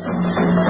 පවත්වනු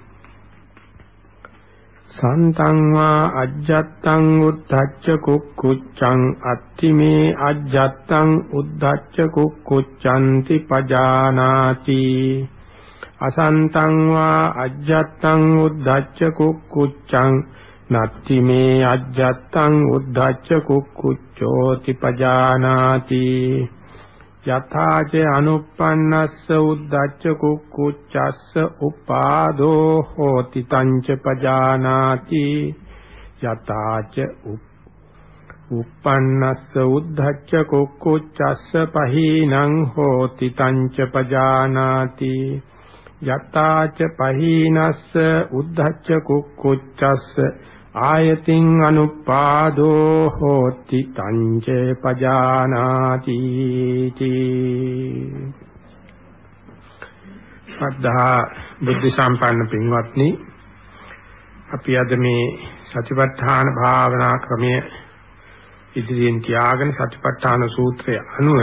සන්තං වා අජ්ජත්තං උද්ධච්ච කුක්කුච්ඡං අත්තිමේ අජ්ජත්තං උද්ධච්ච කුක්කුච්ඡන්ති පජානාති අසන්තං වා අජ්ජත්තං උද්ධච්ච කුක්කුච්ඡං නත්තිමේ අජ්ජත්තං උද්ධච්ච කුක්කුච්ඡෝති පජානාති යථාච අනුප්පන්නස්ස උද්දච්ච කුක්කුච්චස්ස උපාදෝ හෝති තංච පජානාති යථාච උප්පන්නස්ස උද්දච්ච කුක්කුච්චස්ස පහීනං හෝති තංච පජානාති යථාච පහීනස්ස උද්දච්ච කුක්කුච්චස්ස ආයතින් අනුපාදෝ හෝති තංච පජානාති සද්ධා බුද්ධ සම්පන්න පින්වත්නි අපි අද මේ සතිපට්ඨාන භාවනා ක්‍රමය ඉදිරියෙන් තියාගෙන සතිපට්ඨාන සූත්‍රය අනුව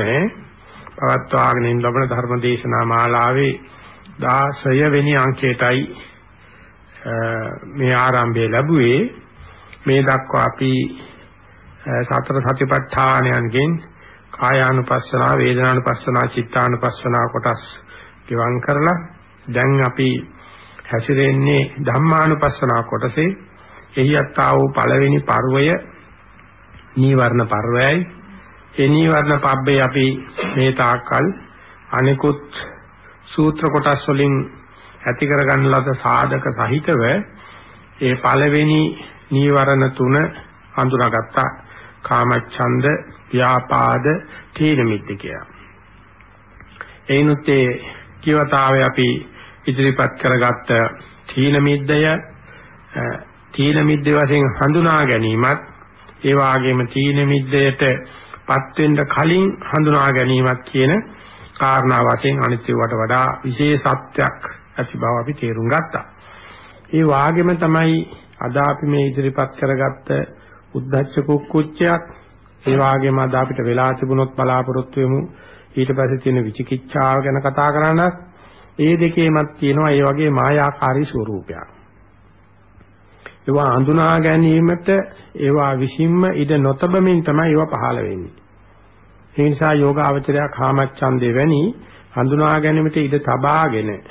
පවත්වාගෙන ලබන ධර්ම දේශනා මාලාවේ 16 වෙනි අංකයටයි මේ ආරම්භය ලැබුවේ. මේ දක්වා අපි සතර සතිපට්ඨානයන්ගෙන් කායානුපස්සනා වේදනානුපස්සනා චිත්තානුපස්සනා කොටස් ගෙවම් කරලා දැන් අපි හැසිරෙන්නේ ධම්මානුපස්සනා කොටසේ. එහි යත්තා වූ පළවෙනි පර්වය නීවරණ පර්වයයි. ඒ නීවරණ පබ්බේ අපි මේ තාක්කල් අනිකුත් සූත්‍ර කොටස් වලින් ඇති කරගන්න ලද සාධක සහිතව ඒ පළවෙනි නීවරණ තුන හඳුනාගත්තා කාමච්ඡන්ද ව්‍යාපාද තීන මිද්ද කියලා. එයිනුත් ඒ කියවතාවේ අපි ඉදිරිපත් කරගත්ත තීන මිද්දය තීන මිද්ද වශයෙන් හඳුනා ගැනීමත් ඒ වගේම තීන මිද්දයටපත් වෙන්න කලින් හඳුනා ගැනීමත් කියන කාරණා වශයෙන් අනිත්‍යවට වඩා විශේෂත්වයක් ඇති බව අපි තේරුම් ගත්තා. ඒ වාගෙම තමයි අද අපි මේ ඉදිරිපත් කරගත්ත උද්දච්ච කුක්කුච්චයක් ඒ වාගෙම අද අපිට වෙලා තිබුණොත් බලාපොරොත්තු වෙමු ඊට පස්සේ තියෙන විචිකිච්ඡාව ගැන කතා කරන්න ඒ දෙකේමත් තියෙනවා ඒ වගේ මායාකාරී ස්වરૂපයක්. ඒවා හඳුනා ගැනීමට ඒවා විසින්ම ඉඩ නොතබමින් තමයි ඒවා පහළ වෙන්නේ. ඒ නිසා යෝගාවචරය කාමච්ඡන්දේ වැනි හඳුනා ගැනීමට ඉඩ තබාගෙන ඒ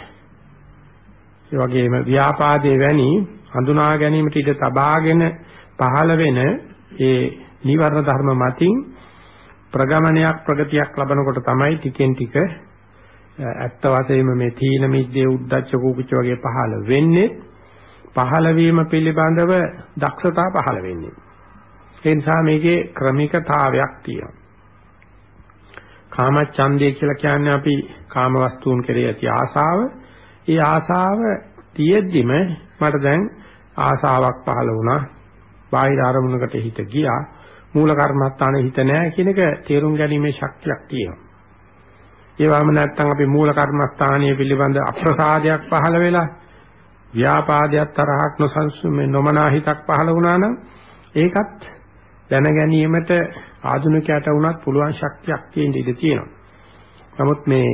වගේම ව්‍යාපාදයේ වැනි හඳුනා ගැනීමට ඉඩ තබාගෙන පහළ වෙන ඒ නිවර්ණ ධර්ම මතින් ප්‍රගමනයක් ප්‍රගතියක් ලබනකොට තමයි ටිකෙන් ටික ඇත්ත වශයෙන්ම මේ තීන මිද්දේ උද්දච්ච කුකුච්ච වගේ පහළ වෙන්නේ. පහළ වීම පිළිබඳව දක්ෂතා පහළ වෙන්නේ. ඒ නිසා මේකේ ක්‍රමිකතාවයක් තියෙනවා. කාමච්ඡන්දය කියලා කියන්නේ අපි කාම වස්තුන් කෙරෙහි ඇති ආසාව. ඒ ආසාව තියෙද්දිම මට දැන් ආසාවක් පහළ වුණා. බාහිර අරමුණකට හිත ගියා. මූල කර්මස්ථානේ හිත නැහැ කියන එක තේරුම් ගැනීමේ ශක්තියක් තියෙනවා. ඒ වගේම නැත්නම් අපි මූල කර්මස්ථානීය පිළිබඳ අප්‍රසාදයක් පහළ වෙලා ව්‍යාපාදයක් තරහක් නොසන්සුමේ නොමනා හිතක් පහළ වුණා නම් ඒකත් දැන ගැනීමට ආධුනිකයට වුණත් පුළුවන් ශක්තියක් තියෙන ඉඩ තියෙනවා. නමුත් මේ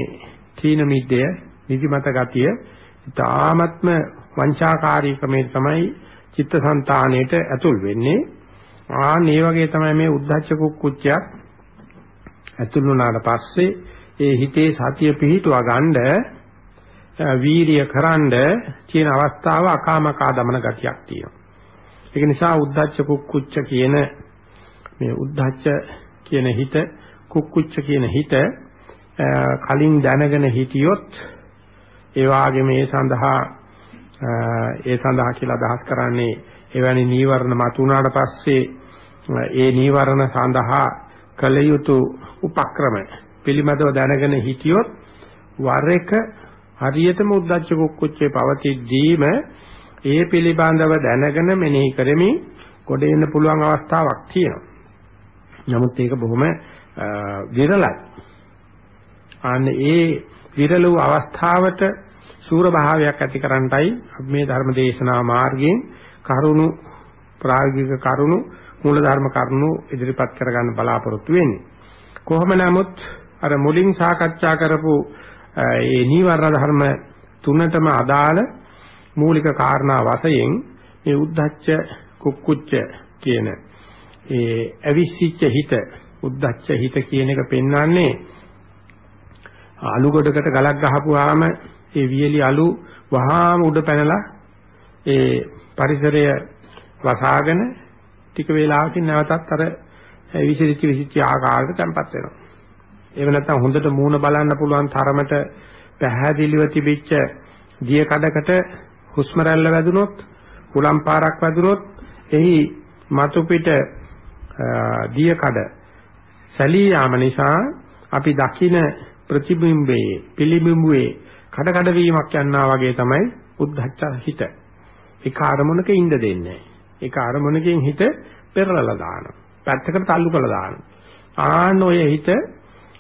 තීන මිද්දය නිදිමත ගතිය ඊ타ත්ම වංචාකාරී ක්‍රමේ තමයි චිත්තසංතානයේට ඇතුල් වෙන්නේ. ආන් මේ වගේ තමයි මේ උද්ධච්ච කුක්කුච්චයක් ඇතුල් වුණාට පස්සේ ඒ හිතේ සතිය පිහිටුවා ගන්න වීරිය කරන්ඩ කියන අවස්ථාව අකාමකා දමන ගතියක් තියෙනවා. ඒක නිසා උද්ධච්ච කුක්කුච්ච කියන මේ උද්ධච්ච කියන හිත කුක්කුච්ච කියන හිත කලින් දැනගෙන හිටියොත් ඒ වාගේ මේ සඳහා ඒ සඳහා කියලා අදහස් කරන්නේ එවැනි නීවරණ මතුනාට පස්සේ ඒ නීවරණ සඳහා කල යුතු උපක්‍රම පිළිමදව දැනගෙන හිටියොත් වර එක හරියටම උද්දච්ච කුක්කුච්චේ පවතිද්දීම ඒ පිළිබඳව දැනගෙන මෙනෙහි කරමින් කොට එන්න පුළුවන් අවස්ථාවක් තියෙනවා. නමුත් ඒක බොහොම විරලයි. අන්න ඒ විරල වූ අවස්ථාවට සූර භාවයක් ඇති කරන්නටයි මේ ධර්ම දේශනා මාර්ගයෙන් කරුණු ප්‍රායෝගික කරුණු මූල ධර්ම කරුණු ඉදිරිපත් කරගන්න බලාපොරොත්තු වෙන්නේ. කොහොම නමුත් අර මුලින් සාකච්ඡා කරපු ඒ නීවරණ ධර්ම තුනටම අදාළ මූලික කාරණා වශයෙන් මේ උද්ධච්ච කුක්කුච්ච කියන ඒ අවිසිච්ච හිත උද්දච්ච හිත කියන එක පෙන්වන්නේ අලු ගොඩකට ගලක් ගහපුවාම ඒ වියලි අලු වහාම උඩ පැනලා ඒ පරිසරය වසාගෙන ටික වේලාවකින් නැවතත් අර විසිරිච්ච විසිච්ච ආකාරයට තැම්පත් වෙනවා. ඒව නැත්තම් හොඳට මූණ බලන්න පුළුවන් තරමට පැහැදිලිව තිබිච්ච දිය කඩකට හුස්ම රැල්ල වැදුනොත්, හුලම් පාරක් වැදුනොත් එහි මතු පිට දිය කඩ සැලී යාම නිසා අපි දකින ප්‍රතිබිම්බයේ පිළිබිඹුවේ කඩ කඩ වීමක් යනවා වගේ තමයි උද්ධච්ච හිත. ඒක අරමුණක ඉඳ දෙන්නේ ඒක අරමුණකින් හිත පෙරලලා දානවා. පැත්තකට තල්ලු කරලා දානවා. ආන්න ඔය හිත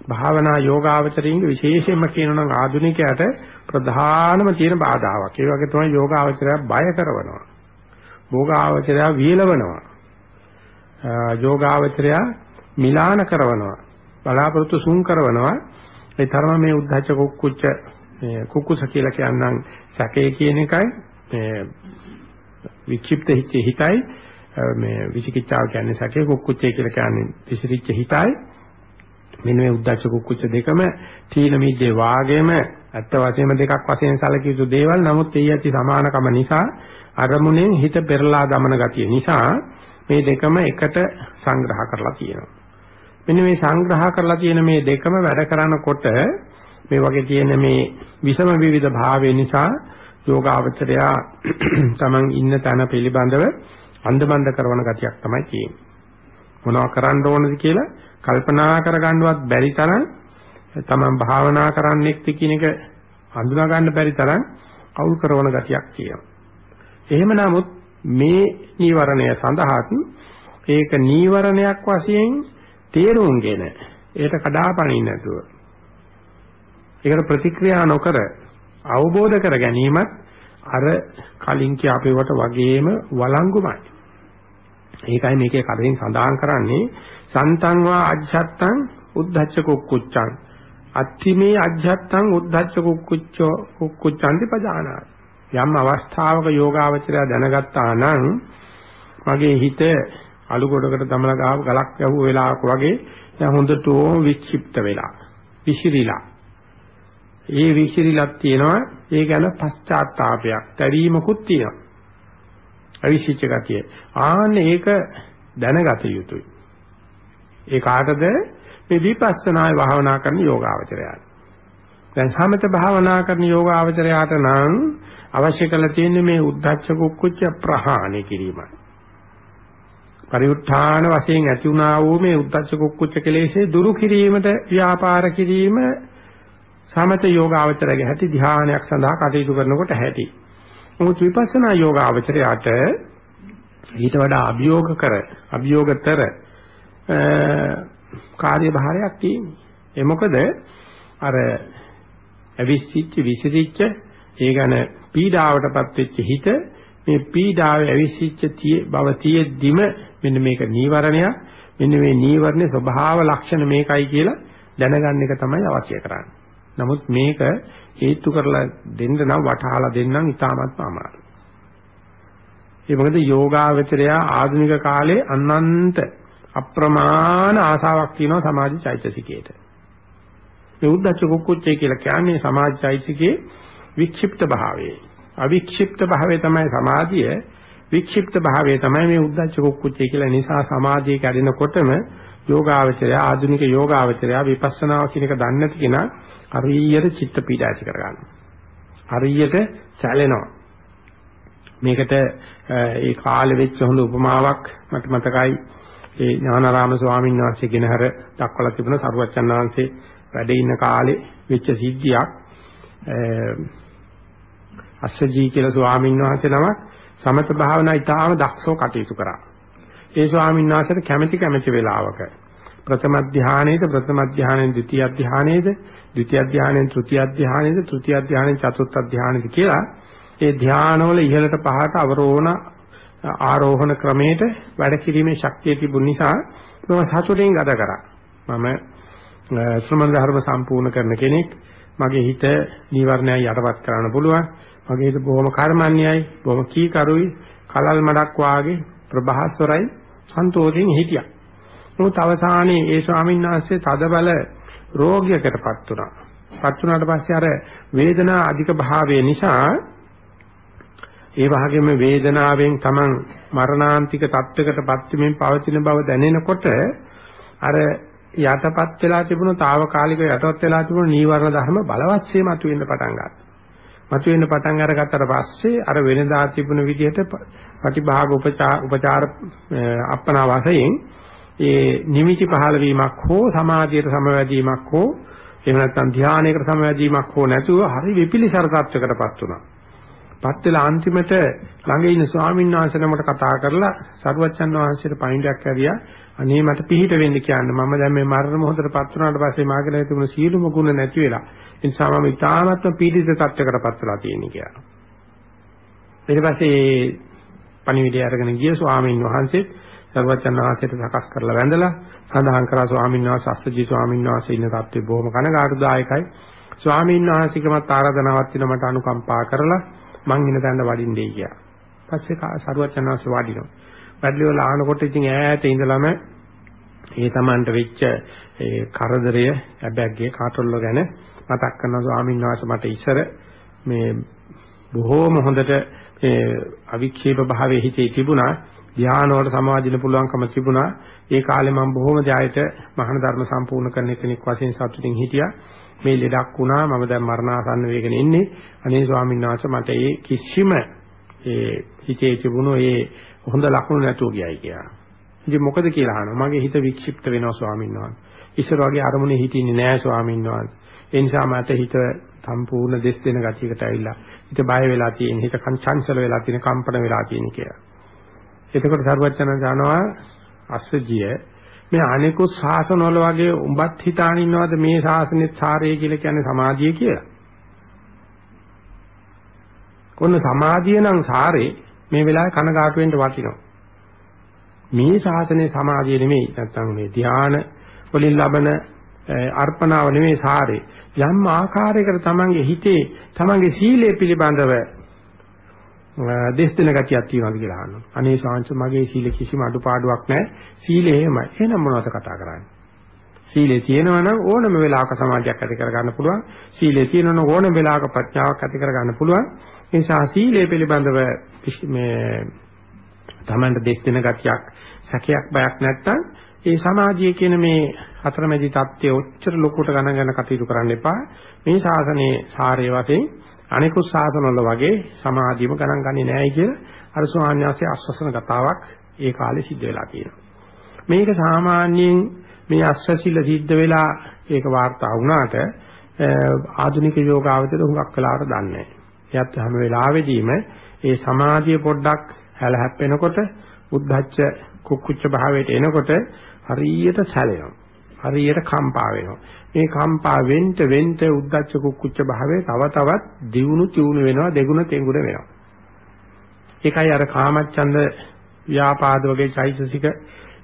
භාවනා යෝගාවචරින්ග විශේෂයෙන්ම කියනනම් ආධුනිකයට ප්‍රධානම තියෙන බාධාවක්. ඒ වගේ තමයි යෝගාවචරය බය කරනවා. භෝගාවචරය වියලවනවා. යෝගාවචරය මිලාන කරනවා බලාපොරොත්තු සුන් කරනවා ඒ තරම මේ උද්ධච්ච කුක්කුච්ච මේ කුකුස කියලා කියනනම් සැකේ කියන එකයි මේ වික්ෂිප්ත හිතයි මේ විචිකිච්ඡාව කියන්නේ සැකේ කුක්කුච්චේ කියලා කියන්නේ විසිරිච්ච හිතයි. මෙන්න මේ උද්ධච්ච කුක්කුච්ච දෙකම තීන මිද්දේ වාගේම ඇත්ත වශයෙන්ම දෙකක් වශයෙන් සැලකිය යුතු දේවල්. නමුත් ඒ ඇති සමානකම නිසා අරමුණෙන් හිත පෙරලා දමන ගතිය නිසා මේ දෙකම එකට සංග්‍රහ කරලා තියෙනවා. මෙන්න මේ සංග්‍රහ කරලා තියෙන මේ දෙකම වැඩ කරනකොට මේ වගේ තියෙන මේ විෂම විවිධ භාවය නිසා යෝගාවචරයා තමන් ඉන්න තැන පිළිබඳව අන්දමන්ද කරන ගතියක් තමයි තියෙන්නේ. මොනවා කරන්න ඕනද කියලා කල්පනා කරගන්නවත් බැරි තරම් තමන් භාවනා කරන්නෙක්ද කියන එක හඳුනා ගන්න බැරි තරම් අවුල් කරන ගතියක් තියෙනවා. එහෙම නමුත් මේ නීවරණය සඳහාත් ඒක නීවරණයක් වශයෙන් තේරුම්ගෙන ඒකට කඩාපනින්න නැතුව ඒකට ප්‍රතික්‍රියා නොකර අවබෝධ කර ගැනීමත් අර කලින් කියපේවට වගේම වළංගුමයි. ඒකයි මේකේ කලින් සඳහන් කරන්නේ සන්තං වා අජ්ජත්තං උද්ධච්ච කුක්කුච්චං අත්තිමේ අජ්ජත්තං උද්ධච්ච කුක්කුච්චෝ කුක්කුච්චන්ති පජානාති. යම් අවස්ථාවක යෝගාවචරය දැනගත්තා නම් මගේ හිත අලු ගොඩකට දමලා ගාව ගලක් යවුව වෙලාවක වගේ දැන් හොඳටම වික්ෂිප්ත වෙලා විසිරිලා ඒ විසිරිලක් තියෙනවා. ඒ ගැන පශ්චාත්තාවපයක් තැවීමකුත් තියෙනවා. අවිසිච්ච ගතිය. ආන්න ඒක දැනගත යුතුයි. ඒ කාටද? මේ විපස්සනායි භාවනා කරන යෝගාවචරයයි දැන් සමත භාවනා කරන යෝගාවචරයට නම් අවශ්‍ය කරලා තියෙන්නේ මේ උද්ධච්ච කුක්කුච්ච ප්‍රහාණය කිරීමයි. පරිඋත්ථාන වශයෙන් ඇති වුණා වූ මේ උද්දච්ච කුක්කුච්ච කෙලෙසේ දුරු කිරීමට ව්‍යාපාර කිරීම සමත යෝගාවචරයේ හැටි ධානයක් සඳහා කටයුතු කරනකොට හැටි. මොකද විපස්සනා යෝගාවචරයට ඊට වඩා අභියෝග කර අභියෝගතර කාර්යභාරයක් තියෙනවා. ඒ මොකද අර අවිසිච්ච විසිරිච්ච ඒ ගැන පීඩාවටපත් වෙච්ච හිත මේ පීඩාවේ අවිසිච්ච බව තියෙද්දිම මෙන්න මේක නීවරණයක් මෙන්න මේ නීවරණේ ස්වභාව ලක්ෂණ මේකයි කියලා දැනගන්න එක තමයි අවශ්‍ය කරන්නේ නමුත් මේක හේතු කරලා දෙන්න නම් වටහාලා දෙන්නම් ඉතාමත් අමාරුයි. ඒ මොකද යෝගාවචරය ආධුනික කාලේ අනන්ත අප්‍රමාණ ආසාවක් තියෙනවා සමාධි චෛතසිකයට. මේ උද්දච්ච කුක්කුච්චේ කියලා කියන්නේ සමාධි චෛතසිකයේ වික්ෂිප්ත භාවයේ. අවික්ෂිප්ත භාවය තමයි සමාධිය. වික්ෂිප්ත භාවය තමයි මේ උද්දච්ච කුක්කුච්චේ කියලා නිසා සමාධිය කැඩෙනකොටම යෝගාවචරය ආධුනික යෝගාවචරය විපස්සනා කියන එක දන්නේ නැති කෙනා හරියට චිත්ත පීඩ ඇති කරගන්නවා. හරියට සැලෙනවා. මේකට ඒ කාලෙ වෙච්ච හොඳ උපමාවක් මට මතකයි ඒ ඥානාරාම ස්වාමීන් වහන්සේ ගෙනහැර දක්වලා තිබුණ සරුවච්චන් වහන්සේ වැඩ ඉන්න කාලේ වෙච්ච සිද්ධියක් අස්සජී කියලා ස්වාමීන් වහන්සේ නමක් සමත භාවනා ඉතාම දක්ෂව කටයුතු කරා. ඒ ස්වාමීන් වහන්සේට කැමැති කැමැති වෙලාවක ප්‍රථම ධානයේද ප්‍රථම ධානයෙන් ද්විතිය ධානයේද ද්විතිය ධානයෙන් තෘතිය ධානයේද තෘතිය ධානයෙන් චතුර්ථ ධානයේද කියලා ඒ ධානවල ඉහළට පහට අවරෝහණ ආරෝහණ ක්‍රමයට වැඩ කිරීමේ ශක්තිය තිබුණ නිසා මම සතුටින් ගත කරා. මම ශ්‍රමණ ධර්ම සම්පූර්ණ කරන කෙනෙක්. මගේ හිත නීවරණය යටපත් කරන්න පුළුවන්. මගේ හිත බොහොම කර්මන්නේයි, බොහොම කීකරුයි, කලල් මඩක් වාගේ ප්‍රභාස්වරයි, සන්තෝෂයෙන් හිටියා. නමුත් අවසානයේ ඒ ස්වාමීන් වහන්සේ තදබල රෝගයකටපත් වුණා. පත් වුණාට පස්සේ අර වේදනා අධික භාවය නිසා ඒ වගේම වේදනාවෙන් Taman මරණාන්තික තත්වයකටපත් වෙමින් පවතින බව දැනෙනකොට අර යටපත් වෙලා තිබුණු తాවකාලික යටපත් වෙලා තිබුණු නීවරණ ධර්ම බලවත්සේ මතුවෙන්න පටන් ගත්තා. මතුවෙන්න පටන් අරගත්තට පස්සේ අර වෙනදා තිබුණු විදිහට ප්‍රතිභාග උපචාර උපචාර අප්පනා වශයෙන් ඒ නිමිති පහළ වීමක් හෝ සමාධියට සමවැදීමක් හෝ එහෙම නැත්නම් ධානයකට සමවැදීමක් හෝ නැතුව හරි විපිලිසර තත්වයකටපත් වුණා. පත් වෙලා අන්තිමට ළඟ ඉන්න ස්වාමීන් වහන්සේ නමකට කතා කරලා සරුවච්චන් වහන්සේට පයින්ඩයක් ඇරියා අනේ මට පිහිට වෙන්න කියන්න මම දැන් මේ මරණ මොහොතටපත් වුණාට පස්සේ මාගේ තිබුණු සීලම ගුණ නැති වෙලා ඒ නිසා මම ඉතාමත්ම පීඩිත තත්යකටපත් වෙලා තියෙන කියලා ඊට පස්සේ පණිවිඩය අරගෙන ගිය ස්වාමීන් වහන්සේ සරුවච්චන් වහන්සේට සකස් කරලා වැඳලා සඳහන් කරා ස්වාමීන් වහන්සේ අස්සජී ස්වාමීන් වහන්සේ ඉන්න තත්ත්වය බොහොම කනගාටුදායකයි ස්වාමීන් වහන්සේකමත් ආරාධනාවක් තියෙන මට අනුකම්පා කරලා මං ඉන්න තැනට වඩින්නේ කියලා. පස්සේ සරුවචනාංශ වඩිනවා. වැඩලිවල ආනකොට ඉතින් ඈත ඉඳලම ඒ Tamanට වෙච්ච ඒ කරදරය හැබැයි කාටොල්ල ගැන මතක් කරනවා ස්වාමීන් වහන්සේ මට ඉස්සර මේ බොහෝම හොඳට මේ අවික්ෂේප භාවයේ හිතේ තිබුණා ධ්‍යාන වලට සමාදින පුළුවන්කම තිබුණා. ඒ කාලේ මම බොහොම ජයයට මහාන ධර්ම සම්පූර්ණ කරන කෙනෙක් වශයෙන් සතුටින් හිටියා. මේ ලෙඩක් වුණා මම දැන් මරණාසන්න වේගෙන ඉන්නේ. අනේ ස්වාමීන් වහන්සේ මට ඒ කිසිම ඒ හිතේ තිබුණු ඒ හොඳ ලකුණු නැතුව ගියයි කියලා. ඉතින් මොකද කියලා අහනවා මගේ හිත වික්ෂිප්ත වෙනවා ස්වාමීන් වහන්සේ. ඉස්සර වගේ අරමුණේ හිටින්නේ නැහැ ස්වාමීන් වහන්සේ. ඒ නිසා මට හිත සම්පූර්ණ දෙස් දෙන ගතියකට ඇවිල්ලා හිත බය වෙලා තියෙන හිත කංචංසල වෙලා තියෙන කම්පන වෙලා තියෙන කියලා. එතකොට සර්වචනන් ගන්නවා අස්සජිය මේ අනිකුත් ශාසනවල වගේ උඹත් හිතාන ඉන්නවද මේ ශාසනෙත් සාරය කියලා කියන්නේ සමාධිය කියලා? කොන්න සමාධිය නම් සාරේ මේ වෙලාවේ කනගාටු වෙන්න වටිනවා. මේ ශාසනයේ සමාධිය නෙමෙයි නැත්තම් මේ ධාන වලින් ලබන අර්පණාව නෙමෙයි සාරේ. යම් ආකාරයකට තමන්ගේ හිතේ තමන්ගේ සීලය පිළිබඳව දෙස් දෙන ගතියක් තියෙනවද කියලා අහනවා. අනේ ශාංශ මගේ සීල කිසිම අඩුපාඩුවක් නැහැ. සීලය එහෙමයි. එහෙනම් මොනවද කතා කරන්නේ? සීලේ තියෙනවා නම් ඕනම වෙලාවක සමාධියක් ඇති කරගන්න පුළුවන්. සීලේ තියෙනවා නම් ඕනම වෙලාවක ප්‍රඥාවක් ඇති කරගන්න පුළුවන්. ඒ නිසා සීලය පිළිබඳව මේ තමන්ට දෙස් දෙන ගතියක් සැකයක් බයක් නැත්තම් ඒ සමාජයේ කියන මේ හතරමැදි தත්ත්වය ඔච්චර ලොකුට ගණන් ගන්න කටයුතු කරන්න එපා. මේ ශාසනයේ සාරය වශයෙන් අනිකුත් සාසනවල වගේ සමාධියම ගණන් ගන්නේ නැහැ කියලා අර ස්වාමීන් අස්වසන කතාවක් ඒ කාලේ සිද්ධ වෙලා තියෙනවා. මේක සාමාන්‍යයෙන් මේ අස්වැසිල්ල සිද්ධ වෙලා ඒක වාර්තා වුණාට ආධුනික යෝගාවචර හුඟක් වෙලාවට දන්නේ නැහැ. එයත් හැම වෙලාවෙදීම ඒ සමාධිය පොඩ්ඩක් හැල හැප්පෙනකොට උද්දච්ච කුක්කුච්ච භාවයට එනකොට හරියට සැලෙනවා. හරියට කම්පා වෙනවා. මේ කම්පා වෙන්න වෙන්න උද්දච්ච කුක්කුච්ච භාවයේ තව තවත් දියුණු තියුණු වෙනවා දෙගුණ තෙගුණ වෙනවා. ඒකයි අර කාමච්ඡන්ද ව්‍යාපාද වගේ චෛතසික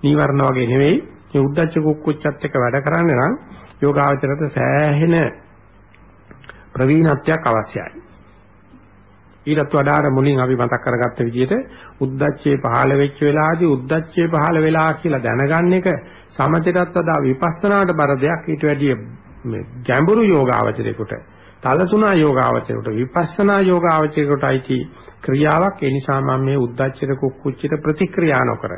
නීවරණ වගේ නෙවෙයි මේ උද්දච්ච කුක්කුච්චත් එක්ක වැඩ කරන්නේ නම් යෝගාවචරයට සෑහෙන ප්‍රවීණත්වයක් අවශ්‍යයි. ඊටත් වඩා මුලින් අපි මතක් කරගත්ත විදිහට උද්දච්චයේ පහළ වෙච්ච වෙලාවදී උද්දච්චයේ පහළ වෙලා කියලා දැනගන්න එක සමතටත් වඩා විපස්සනාට බර දෙයක්. ඊට වැඩිය ගැඹුරු යෝගාවචරයකට තලතුණා යෝගාවචරයට විපස්සනා යෝගාවචරයට අයිති ක්‍රියාවක්. ඒ නිසා මම මේ උද්දච්චයට කුක්කුච්චයට ප්‍රතික්‍රියා නොකර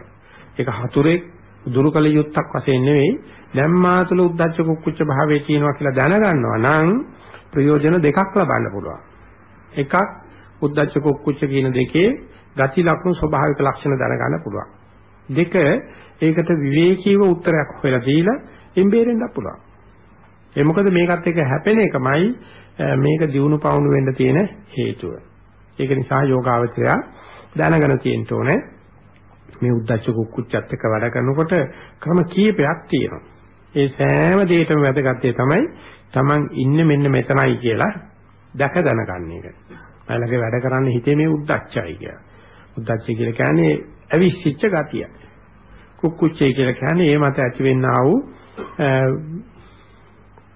ඒක හතුරේ දුරුකල යුත්තක් වශයෙන් නෙවෙයි. ධම්මාතුල උද්දච්ච කුක්කුච්ච භාවයේ තියෙනවා කියලා දැනගන්නවා නම් ප්‍රයෝජන දෙකක් ලබන්න පුළුවන්. එකක් උද්දච්ච කුක්කුච්ච කියන දෙකේ ගති ලක්ෂණ ස්වභාවික ලක්ෂණ දැනගන්න පුළුවන් දෙක ඒකට විවේකීව උත්තරයක් හොයලා දීලා එම්බේරෙන්න පුළුවන් ඒ මොකද මේකත් එක්ක හැපෙන එකමයි මේක දිනු පවුණු වෙන්න තියෙන හේතුව. ඒක නිසා යෝගාවචරය දැනගෙන තියෙන්න ඕනේ මේ උද්දච්ච කුක්කුච්චත් එක්ක වැඩ කරනකොට ක්‍රම කීපයක් තියෙනවා. ඒ සෑම දෙයකම වැදගත් තමයි Taman ඉන්නේ මෙන්න මෙතනයි කියලා දැක දැනගන්න එක. අයලගේ වැඩ කරන්න හිතේ මේ උද්දච්චයි කියලා. උද්දච්චය කියලා කියන්නේ අවිශ්චිච්ච ගතිය. කුක්කුච්චය කියලා කියන්නේ ඒ මත ඇතිවෙනා වූ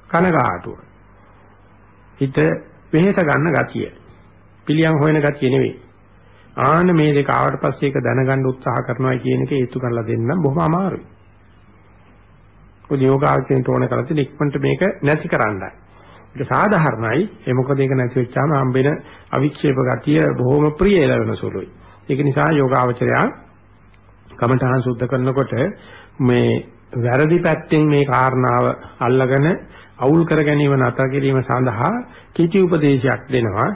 කනගාටුව. හිත වෙහෙස ගන්න ගතිය. පිළියම් හොයන ගතිය නෙවෙයි. ආන මේ දෙක ආවට පස්සේ ඒක දැනගන්න උත්සාහ කරනවා කියන එක හේතු කරලා දෙන්න බොහොම අමාරුයි. ඔය යෝගාචරයට ඕන කරලා තියෙන ඉක්මනට මේක නැති කරන්නයි. ඒක සාධාරණයි. ඒ මොකද ඒක නැති වෙච්චාම හම්බෙන අවික්ෂේප ගතිය බොහොම ප්‍රිය එළවෙන සුළුයි. ඒක නිසා යෝගාචරයා කමඨහං සුද්ධ කරනකොට මේ වැරදි පැත්තෙන් මේ කාරණාව අල්ලගෙන අවුල් කර ගැනීම නැතර කිරීම සඳහා කිචි උපදේශයක් දෙනවා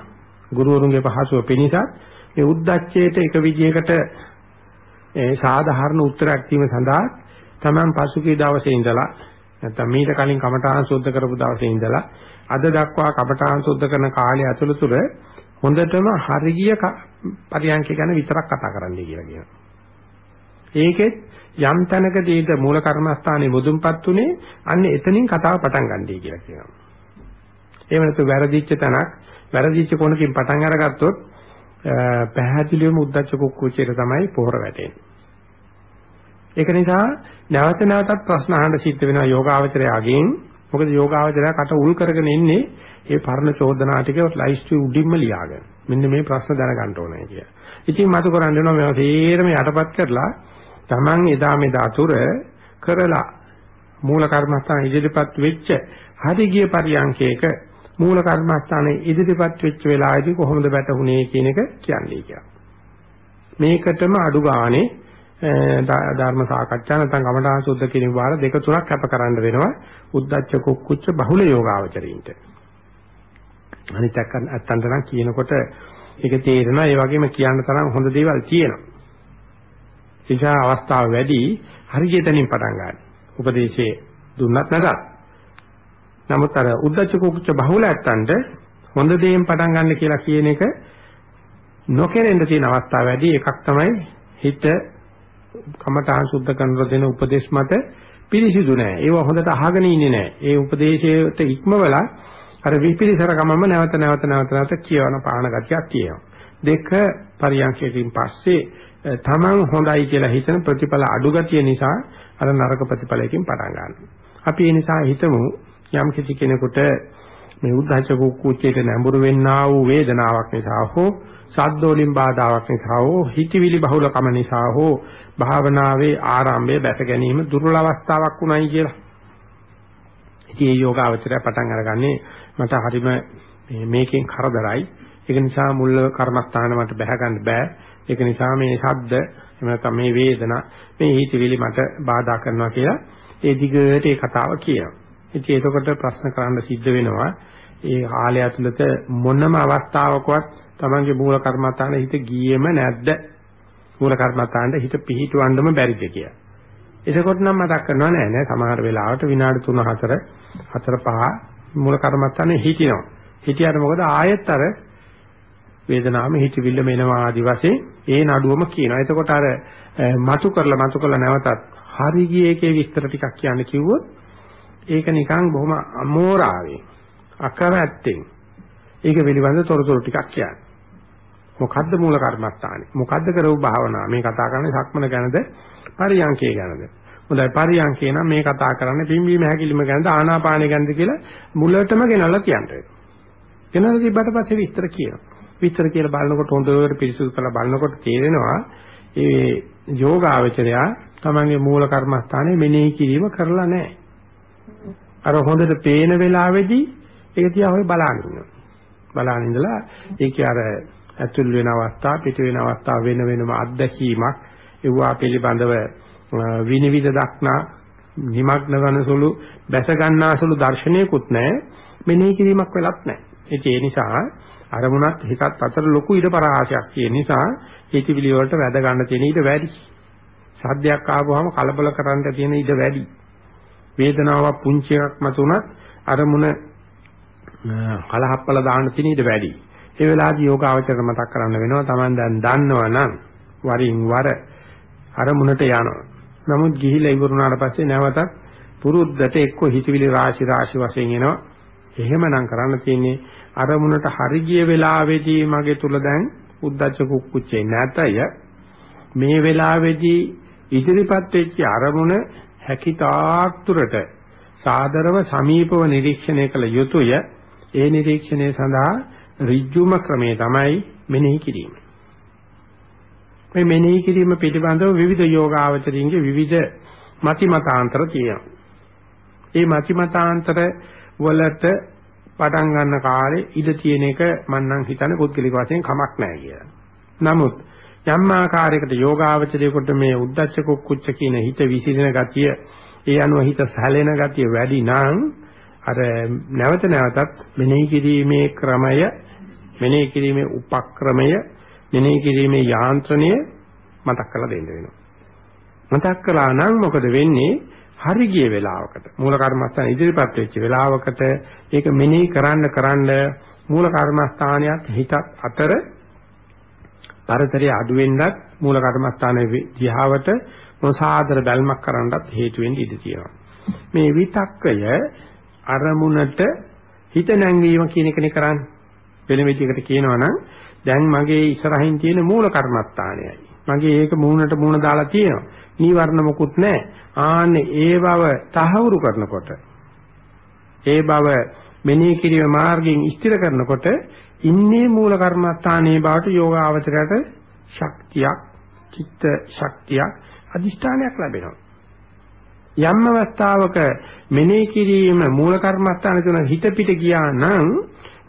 ගුරුවරුන්ගේ පහසුව පිණිසත් මේ උද්දච්චයට එක විදිහකට ඒ සාධාරණ උත්තරයක් දීම සඳහා තමන් පසුගිය දවසේ ඉඳලා නැත්නම් මීට කලින් කමඨාන් සුද්ධ කරපු දවසේ ඉඳලා අද දක්වා කමඨාන් සුද්ධ කරන කාලය ඇතුළත හොඳටම හරිය පරියන්ක ගැන විතරක් කතා කරන්නයි කියලා කියනවා. ඒකෙත් යම් තැනකදී ඊට මූල කර්මස්ථානයේ මුදුන්පත් උනේ අන්න එතනින් කතාව පටන් ගන්නයි කියලා කියනවා. එහෙම නැත්නම් වැරදිච්ච තැනක් වැරදිච්ච කොනකින් පටන් අරගත්තොත් පැහැදිලිවම උද්දච්ච කුක්කුචේට තමයි පොහොර වැටෙන්නේ. ඒක නිසා නැවත නැවතත් ප්‍රශ්න අහන්න සිද්ධ වෙනවා යෝගාවචරයාගෙන්. මොකද යෝගාවචරයා කට උල් කරගෙන ඉන්නේ ඒ පරණ චෝදනා ටික ලයිස්ට් උඩින්ම ලියාගෙන. මෙන්න මේ ප්‍රශ්න දැනගන්න ඕනේ කියලා. ඉතින් මතු කරන්න වෙනවා මේවා තේරම යටපත් කරලා Taman එදා මෙදා තුර කරලා මූල කර්මස්ථාන ඉදිරිපත් වෙච්ච හරි ගිය පරියන්කේක මූල කර්මස්ථානයේ ඉදිරිපත් වෙච්ච වෙලාවේදී කොහොමද වැටුනේ කියන එක කියන්නේ කියලා. මේකටම අඩු ගානේ ධර්ම සාකච්ඡා නැත්නම් කමඨාන් සුද්ධ කියන වාර දෙක තුනක් කැප කරන්න වෙනවා උද්දච්ච කුක්කුච්ච බහුල යෝගාවචරින්ට. අනිත් අත්තන්ට නම් කියනකොට ඒක තේරෙනවා ඒ වගේම කියන්න තරම් හොඳ දේවල් තියෙනවා. නිසා අවස්ථාව වැඩි හරියටනින් පටන් ගන්න. උපදේශයේ දුන්නත් නැතත්. නමුත් අර උද්දච්ච කුච්ච බහුල ඇත්තන්ට හොඳ දේෙන් පටන් ගන්න කියලා කියන එක නොකරෙන්න තියෙන අවස්ථාව වැඩි එකක් තමයි හිත කමඨාන් සුද්ධ කරනකොට දෙන උපදේශ මත පිරිසිදු නෑ. ඒව හොඳට අහගෙන ඉන්නේ නෑ. ඒ උපදේශයට ඉක්මවලා අර විපිරිසරකමම නැවත නැවත නැවත නැවත කියවන පාන ගතියක් කියනවා. දෙක පරියන්කකින් පස්සේ තමන් හොඳයි කියලා හිතන ප්‍රතිඵල අඩු ගතිය නිසා අර නරක ප්‍රතිඵලයකින් පටන් ගන්නවා. අපි ඒ නිසා හිතමු යම් කිසි කෙනෙකුට මේ උද්ධච්ච කුක්කුච්චේට නැඹුරු වෙන්නා වූ වේදනාවක් නිසා හෝ සද්ද වලින් බාධාවක් නිසා හෝ හිතවිලි බහුලකම නිසා හෝ භාවනාවේ ආරම්භයේ බැස ගැනීම දුර්වල අවස්ථාවක් උනායි කියලා. ඉතින් මේ යෝගාවචරය පටන් අරගන්නේ මට හරිම මේකෙන් කරදරයි. ඒක නිසා මුල් කර්මස්ථාන මට බැහැ ගන්න බෑ. ඒක නිසා මේ ශබ්ද එහෙම නැත්නම් මේ වේදනා මේ හිතවිලි මට බාධා කරනවා කියලා ඒ දිගට ඒ කතාව කියනවා. ඉතින් ඒකකොට ප්‍රශ්න කරන්න සිද්ධ වෙනවා. ඒ කාලය ඇතුළත මොනම අවස්ථාවකවත් Tamange මූල කර්මතාන හිත ගියේම නැද්ද? මූල කර්මතාන්ට හිත පිහිටවන්නම බැරිද කියලා. එතකොට නම් මතක් කරනවා නෑ නෑ සමහර වෙලාවට විනාඩි 3 4 4 5 මූල කර්මතානේ හිටිනවා. හිටියට මොකද ආයෙත් අර වේදනාවම හිතවිල්ල මෙනවා ආදි වශයෙන් ඒ නඩුවම කියනවා. එතකොට අර මතු කරලා මතු කරලා නැවතත් හරි ගියේ එකේ විස්තර ටිකක් කියන්න කිව්වොත් ඒක නිකන් බොහොම අමෝරාවෙන් අකමැත්තෙන් ඒක පිළිබඳ තොරතුරු ටිකක් කියන්නේ. මොකද්ද මූල කර්මස්ථානේ? මොකද්ද කරව භාවනා? මේ කතා කරන්නේ සක්මන ගැනද පරියංකේ ගැනද? හොඳයි පරියංකේ නම් මේ කතා කරන්නේ පිම්බීම හැකිලිම ගැනද ආනාපානෙ ගැනද කියලා මුලටම ගෙනල්ලා කියන්න වෙනවා. ගෙනල්ලා තිබ්බට පස්සේ විස්තර කියනවා. විස්තර කියලා බලනකොට හොඳට පිරිසුදු කරලා බලනකොට තේරෙනවා ඒ යෝගාවචරයා තමන්ගේ මූල කර්මස්ථානයේ මෙනෙහි කිරීම කරලා නැහැ. අර හොඳට පේන වෙලාවේදී ඒක තියා ඔය බලන්න ඉන්නවා. බලන්න ඉඳලා ඒකේ අර ඇතුල් වෙන අවස්ථා පිට වෙන අවස්ථා වෙන වෙනම අත්දැකීමක් ඒවා පිළිබඳව විනිවිද දක්නා නිමග්න වන සුළු බැස ගන්නා සුළු දර්ශනයකුත් නැහැ. මෙනෙහි කිරීමක් වෙලත් නැහැ. ඒ නිසා අරමුණත් හිතත් අතර ලොකු ඉඩ පරාසයක් තියෙන නිසා හිතවිලි වලට වැද ගන්න තියෙන ඉඩ වැඩි. සද්දයක් ආවම කලබල කරන්න තියෙන ඉඩ වැඩි. වේදනාවක් පුංචි එකක් මතුණත් අරමුණ කලහප්පල දාන්න තියෙන ඉඩ වැඩි ඒ වෙලාවේදී යෝගාවචර මතක් කරන්න වෙනවා Taman දැන් දන්නවනම් වරින් වර අරමුණට යනවා. නමුත් ගිහිලා ඉවරුනාට පස්සේ නැවතත් පුරුද්දට එක්ක හිතවිලි රාශි රාශි වශයෙන් එනවා. එහෙමනම් කරන්න තියෙන්නේ අරමුණට හරි ගිය වෙලාවේදී මගේ තුල දැන් උද්දච්ච කුක්කුච්චේ නැතය මේ වෙලාවේදී ඉදිරිපත් වෙච්ච අරමුණ හැකිතාක් තුරට සාදරව සමීපව නිරීක්ෂණය කළ යුතුය ඒ නිරීක්ෂණය සඳහා ඍජුම ක්‍රමය තමයි මෙනෙහි කිරීම. මේ මෙනෙහි කිරීම පිළිබඳව විවිධ යෝගාවචරින්ගේ විවිධ මති මතාන්තර තියෙනවා. ඒ මති මතාන්තර වලට පටන් ගන්න කාලේ ඉඳ තියෙන එක මම නම් හිතන්නේ පුද්ගලික වශයෙන් කමක් නැහැ කියලා. නමුත් යම් ආකාරයකට යෝගාවචරයකට මේ උද්දච්ච කුක්කුච්ච කියන හිත විසිරෙන ගතිය ඒ අනුව හිත සැලෙන ගතිය වැඩි නම් අර නැවත නැවතත් මෙනෙහි කිරීමේ ක්‍රමය මෙනෙහි කිරීමේ උපක්‍රමය මෙනෙහි කිරීමේ යාන්ත්‍රණය මතක් කරලා දෙන්න වෙනවා. මතක් කළා නම් මොකද වෙන්නේ? හරි ගිය වෙලාවකට මූල කර්මස්ථාන ඉදිරිපත් වෙච්ච වෙලාවකට ඒක මෙනෙහි කරන්න කරන්න මූල කර්මස්ථානයත් හිතත් අතර පරතරය අඩු වෙන්නත් මූල කර්මස්ථානයේ දිහාවට මොසාදර බැල්මක් කරන්නත් හේතු වෙන්න ඉඩ තියෙනවා. මේ විතක්කය අරමුණට හිත නැංවීම කියන එකනේ කරන්නේ. වෙන විදිහකට කියනවා නම් දැන් මගේ ඉස්සරහින් තියෙන මූල කර්මස්ථානයයි. මගේ ඒක මූණට මූණ දාලා තියෙනවා. නීවරණ මොකුත් නැහැ. ආන්නේ ඒ බව තහවුරු කරනකොට ඒ බව මෙනෙහි කිරීම මාර්ගයෙන් ස්ථිර කරනකොට ඉන්නේ මූල කර්මස්ථානයේ බවට යෝගාවචරයට ශක්තියක්, චිත්ත ශක්තියක්, අදිෂ්ඨානයක් ලැබෙනවා. යම් අවස්ථාවක මෙනෙහි කිරීම මූල කර්මස්ථාන තුන හිත පිට ගියා නම්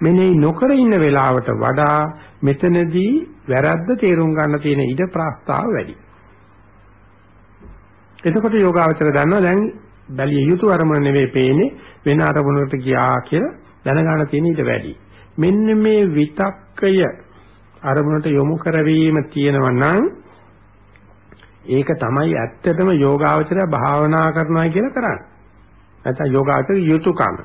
මෙනෙහි නොකර ඉන්න වෙලාවට වඩා මෙතනදී වැරද්ද තේරුම් ගන්න තියෙන ඉඩ ප්‍රස්තාව වැඩි. එතකොට යෝගාවචර දන්නවා දැන් බැලිය යුතු අරමුණ නෙවෙයි පේන්නේ වෙන අරමුණකට ගියා කියලා දැනගන්න තියෙන ඉඩ වැඩි. මෙන්න මේ විතක්කය අරමුණට යොමු කරවීම තියෙනවා නම් ඒක තමයි ඇත්තටම යෝගාවචරය භාවනා කරනවා කියලා කරන්නේ. නැත්නම් යෝගාවචර යුතුයකම.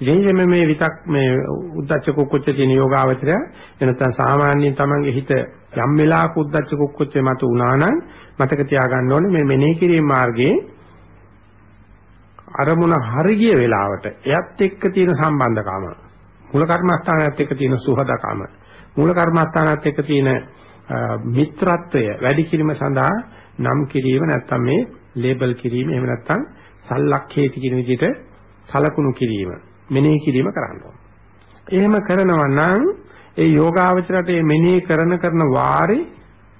විශේෂයෙන්ම මේ විතක් මේ උද්දච්ච කුක්කුච්ච තියෙන යෝගාවචරය එනතන සාමාන්‍යයෙන් Tamange හිත යම් වෙලාවක උද්දච්ච කුක්කුච්ච මත උනා නම් මතක තියාගන්න ඕනේ මේ මෙනෙහි කිරීම මාර්ගයේ අරමුණ හරිය වෙලාවට එයත් එක්ක තියෙන සම්බන්ධකම මූල කර්මස්ථානයත් එක්ක තියෙන සුහදකම මූල කර්මස්ථානයත් එක්ක තියෙන මිත්‍රත්වය වැඩි කිරීම සඳහා නම් කිරීම නැත්තම් මේ ලේබල් කිරීම එහෙම නැත්තම් සල්ලක්ෂේති කියන විදිහට සලකුණු කිරීම මෙනෙහි කිරීම කරන්න එහෙම කරනවා නම් ඒ යෝගාවචරයට මේ මෙනෙහි කරන කරන වාරේ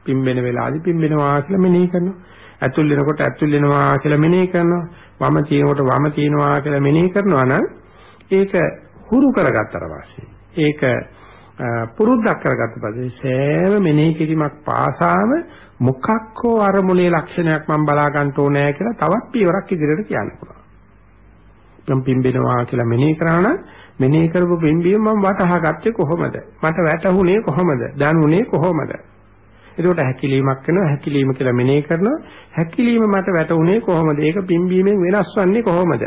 පිම්බෙන වෙලාවදී පිම්බෙනවා කියලා මෙනෙහි කරනවා. ඇතුල් වෙනකොට ඇතුල් වෙනවා කියලා මෙනෙහි කරනවා. වම තියෙනකොට වම තියෙනවා කියලා මෙනෙහි කරනවා නම් ඒක හුරු කරගත්තට පස්සේ ඒක පුරුද්දක් කරගත්ත පස්සේ සෑම මෙනෙහි කිරීමක් පාසාම මොකක් හෝ අරමුණේ ලක්ෂණයක් මම බලා ගන්න ඕනේ කියලා තවත් පියවරක් ඉදිරියට කියන්න පුළුවන්. මම පිම්බෙනවා කියලා මෙනෙහි කරා නම් මෙනෙහි කරපු පිම්බීම මම වටහා ගත්තේ කොහොමද? මට වැටහුනේ කොහොමද? දැනුනේ කොහොමද? එතකොට හැකිලීමක් වෙනවා හැකිලීම කියලා මෙනෙහි කරනවා හැකිලීම මට වැටුනේ කොහොමද? ඒක පිම්බීමෙන් වෙනස් වන්නේ කොහොමද?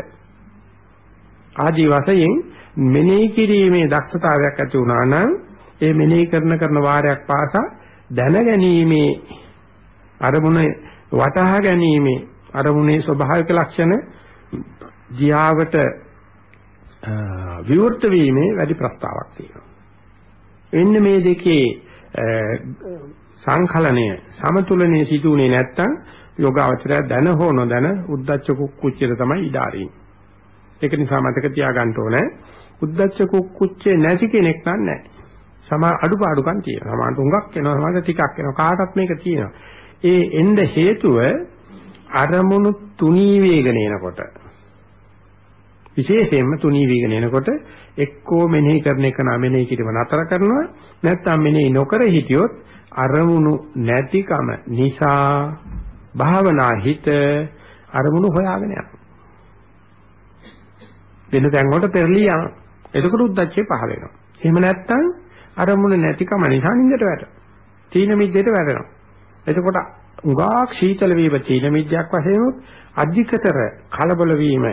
ආදී වශයෙන් මෙනෙහි කිරීමේ දක්ෂතාවයක් ඇති වුණා නම් ඒ මෙනෙහි කරන කරන වාරයක් පාසා දැනගැනීමේ අරමුණ වටහා ගැනීමේ අරමුණේ ස්වභාවික ලක්ෂණ දියාවට විවෘත වීමේ වැඩි ප්‍රස්තාවක් තියෙනවා. එන්න මේ දෙකේ සංකලනය සමතුලනයේ සිදුුනේ නැත්තම් යෝගාවචරය දැන හෝ නොදැන උද්දච්ච කුක්කුච්චර තමයි ඉඩාරින්. ඒක නිසා මතක තියාගන්න ඕනේ උද්දච්ච කුක්කුච්චේ නැති කෙනෙක් නෑ. සමා අඩුපාඩුකම් තියෙනවා. සමහරට උඟක් එනවා, සමහරට ටිකක් එනවා. කාටත් මේක තියෙනවා. ඒ එන්න හේතුව අරමුණු තුනී වේගන එනකොට විශේෂයෙන්ම තුනී වේගන එනකොට එක්කෝ මෙනෙහි කරන එක නම් මෙනෙහි කිරීම නතර කරනවා නැත්නම් මෙනෙහි නොකර හිටියොත් අරමුණු නැතිකම නිසා භාවනා හිත අරමුණු හොයාගෙන යනවා. වෙන තැන් වලට පෙරලිය යනවා. එතකොට උද්දච්චය පහල වෙනවා. එහෙම නැත්නම් අරමුණ නැතිකම නිසා නින්දට වැටෙනවා. තීන මිද්දේට වැටෙනවා. එතකොට උගාක් සීතල වීම තීන මිද්‍යක් වශයෙන් අධිකතර කලබල වීම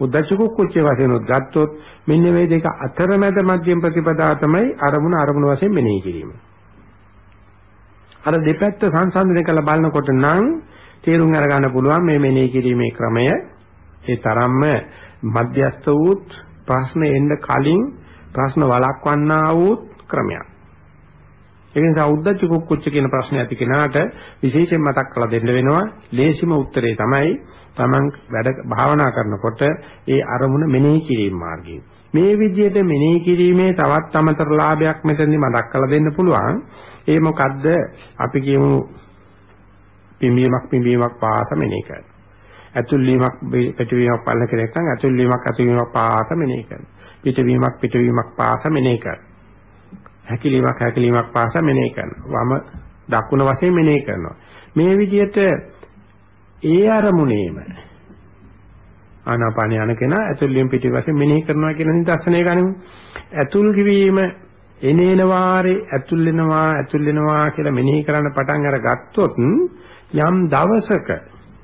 උද්දච්ච කුච්චේ වශයෙන් ගත්තොත් මෙන්න මේ දෙක අතරමැද මධ්‍යම ප්‍රතිපදා තමයි අරමුණ අරමුණ වශයෙන් මෙනෙහි කිරීම. අර දෙපැත්ත සංසන්දනය කරලා බලනකොට නම් තේරුම් අරගන්න පුළුවන් මේ මෙනෙහි කිරීමේ ක්‍රමය ඒ තරම්ම මධ්‍යස්ත වූත් ප්‍රශ්න එන්න කලින් ප්‍රශ්න වළක්වන්නා වූ ක්‍රමයක්. ඒ නිසා උද්දච්ච කුක්කුච්ච කියන ප්‍රශ්නේ ඇති කෙනාට විශේෂයෙන් මතක් කරලා දෙන්න වෙනවා. ලේසිම උත්තරේ තමයි Taman වැඩ භාවනා කරනකොට ඒ අරමුණ මෙනෙහි කිරීම මාර්ගය. මේ විදිහට මෙනෙහි කිරීමේ තවත් අමතර ලාභයක් මෙතනදි මතක් කරලා දෙන්න පුළුවන්. ඒ මොකද්ද? අපි කියමු පිම්බීමක් පිම්බීමක් පාස මෙනෙහි කරන. ඇතුල් වීමක් පිටවීමක් පාලන කෙනෙක් නම් ඇතුල් වීමක් ඇතුල්වීමක් පාස මෙනෙහි කරන. පිටවීමක් පිටවීමක් පාස මෙනෙහි කරන. හැකිලීමක් හැකිලීමක් පාස මෙනෙහි කරනවා. වම දකුණ වශයෙන් මෙනෙහි කරනවා. මේ විදිහට ඒ අරමුණේම ආනාපාන යන කෙනා ඇතුල් වීම පිටි වශයෙන් මෙනෙහි කරනවා කියන නිදර්ශනය ගනිමු. ඇතුල් කිවීම එනේන වාරේ ඇතුල් වෙනවා ඇතුල් වෙනවා කියලා මෙනෙහි කරන්න පටන් අරගත්තොත් යම් දවසක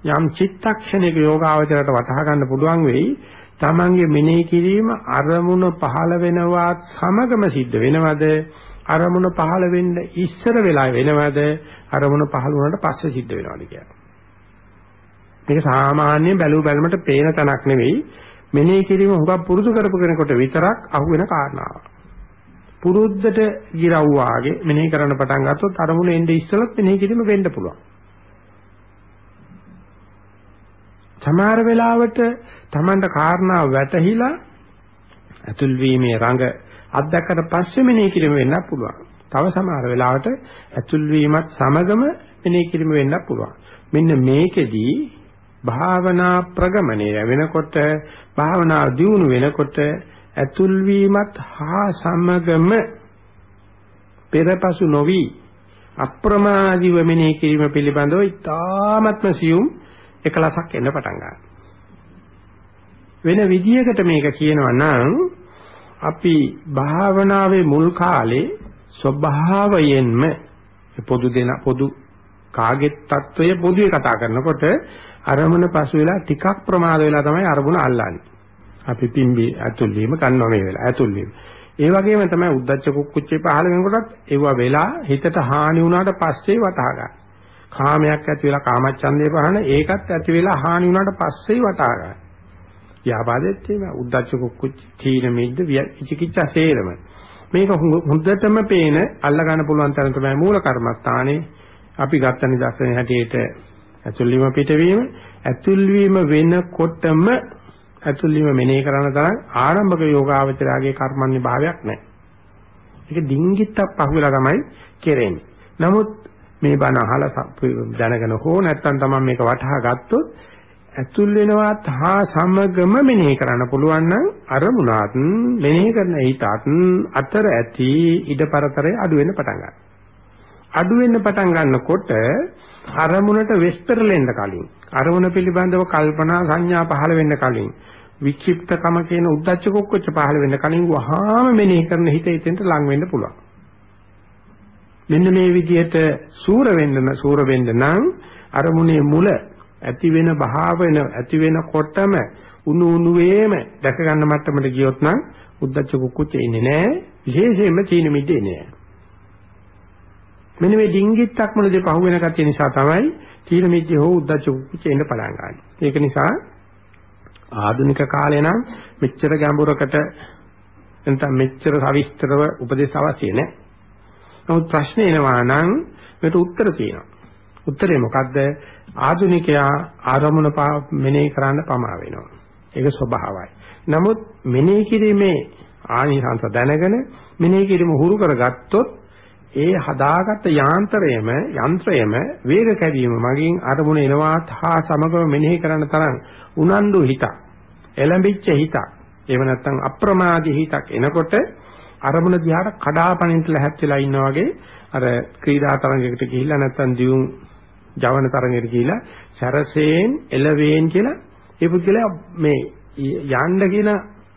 යම් චිත්තක්ෂණයක යෝගාවචරයට වටහා ගන්න පුළුවන් වෙයි තමන්ගේ මෙනෙහි කිරීම අරමුණ පහළ වෙනවා සමගම සිද්ධ වෙනවද? අරමුණ පහළ වෙන්න ඉස්සර වෙලා වෙනවද? අරමුණ පහළ වුණාට පස්සේ සිද්ධ වෙනවද කියන්නේ මේක සාමාන්‍යයෙන් බැලු බැලමට පේන තැනක් නෙවෙයි මෙනෙහි කිරීම හුඟක් පුරුදු කරපු කෙනෙකුට විතරක් අහුවෙන කාරණාවක් පුරුද්දට ගිරව් වාගේ මෙනෙහි කරන්න පටන් ගත්තොත් අරමුණ එන්නේ ඉස්සෙල්ලත් මෙනෙහි කිරීම වෙන්න පුළුවන් සමහර වෙලාවට Tamanda කාරණා වැටහිලා ඇතුල් වීමේ රඟ අත්දැකලා පස්සේ මෙනෙහි කිරීම වෙන්නත් පුළුවන්. තව සමහර වෙලාවට ඇතුල් වීමත් සමගම මෙනෙහි කිරීම වෙන්නත් පුළුවන්. මෙන්න මේකෙදී භාවනා ප්‍රගමණය වෙනකොට භාවනා දියුණු වෙනකොට ඇතුල් වීමත් හා සමගම පෙරපසු නොවි අප්‍රමාදීව මෙනෙහි කිරීම පිළිබඳව ඉතාමත්ම සියුම් එකලසක් එන්න පටන් ගන්නවා. වෙන විදියකට මේක කියනවා නම් අපි භාවනාවේ මුල් කාලේ ස්වභාවයෙන්ම පොදු දෙන පොදු කාගෙත් తত্ত্বය පොදුවේ කතා කරනකොට අරමුණ පසු වෙලා ටිකක් ප්‍රමාද වෙලා තමයි අරමුණ අල්ලන්නේ. අපි පිම්බි ඇතුල් වීම ගන්නවා මේ වෙලාව ඇතුල් වීම. ඒ වගේම තමයි උද්දච්ච කුක්කුච්චේ පහළ වෙනකොටත් ඒව වෙලා හිතට හානි වුණාට පස්සේ වටහා ගන්න. කාමයක් ඇති වෙලා කාමච්ඡන්දේ පහන ඒකත් ඇති වෙලා හානි වුණාට පස්සේ වටහා ගන්න. ව්‍යාපාදෙත් එහෙම උද්දච්ච කුක්කුච්ච තීන මිද්ද විචිකිච්ඡා සේරම මේක හොඳටම පේන අල්ල ගන්න පුළුවන් තරම් තමයි මූල කර්මස්ථානේ අපි ගත්ත නිදර්ශනයේ හැටියට ඇතුල් වීම පිටවීම ඇතුල් වීම වෙනකොටම ඇතුල් වීම මෙනෙහි කරන තරම් ආරම්භක යෝගාවචරයාගේ කර්මන්නේ භාවයක් නැහැ. ඒක ඩිංගිත්තක් පහුවෙලා තමයි කෙරෙන්නේ. නමුත් මේ බණ අහලා දැනගෙන හෝ නැත්නම් තමයි මේක වටහා ගත්තොත් ඇතුල් වෙනවත් හා සමගම මෙනෙහි කරන්න පුළුවන් නම් අරමුණත් මෙනෙහි කරන හිතත් අතර ඇති ඉඩපරතරය අඩු වෙන්න පටන් ගන්නවා. අඩු වෙන්න පටන් ගන්නකොට අරමුණට වෙස්පරලෙන්න කලින් අරමුණ පිළිබඳව කල්පනා සංඥා පහළ වෙන්න කලින් වික්ෂිප්තකම කියන උද්දච්ච කුක්කුච්ච පහළ වෙන්න කලින් වහාම මෙනෙහි කරන හිත එතෙන්ට ලං වෙන්න පුළුවන්. මෙන්න මේ විදිහට සූර වෙන්න සූර වෙන්න නම් අරමුණේ මුල ඇති වෙන භාවන ඇති වෙනකොටම උණු උණු වේම දැක ගන්න මට්ටමට ගියොත් නම් උද්දච්ච කුක්කුච්ච ඉන්නේ නැහැ විශේෂයෙන්ම චීන මිද්ද ඉන්නේ නැහැ මෙන්න මේ ඩිංගිත්තක් මුලදී පහුවෙන කතිය නිසා තමයි චීන මිද්ද හෝ උද්දච්ච කුක්කුච්ච එන්න පටන් ගන්න. ඒක නිසා ආධුනික කාලේ නම් මෙච්චර ගැඹුරකට නැත්නම් මෙච්චර සවිස්තරව උපදේශ අවශ්‍ය නැහැ. නමුත් ප්‍රශ්නේ එනවා නම් මේකට උත්තර තියෙනවා. උත්තරේ මොකද්ද? ආධුනිකයා ආරමුණ මෙනෙහි කරන්න පමා වෙනවා. ඒක ස්වභාවයි. නමුත් මෙනෙහි කිරීමේ ආනිසංස දැනගෙන මෙනෙහි කිරීම හුරු කරගත්තොත් ඒ හදාගත්ත යාන්ත්‍රයම යන්ත්‍රයම වේග කැවීම මගින් අරමුණ එනවා හා සමගම මෙනෙහි කරන තරම් උනන්දු හිතක් එළඹිච්ච හිතක් එහෙම නැත්නම් අප්‍රමාදී හිතක් එනකොට අරමුණ දිහාට කඩාපනින්ට ලැහැත් වෙලා ඉන්නා වගේ අර ක්‍රීඩා තරඟයකට ගිහිල්ලා නැත්නම් දියුම් ජවන තරඟයකට ගිහිල්ලා සැරසෙන් එළවෙන් කියලා ඒ පුද්ගලයා මේ යන්න කියන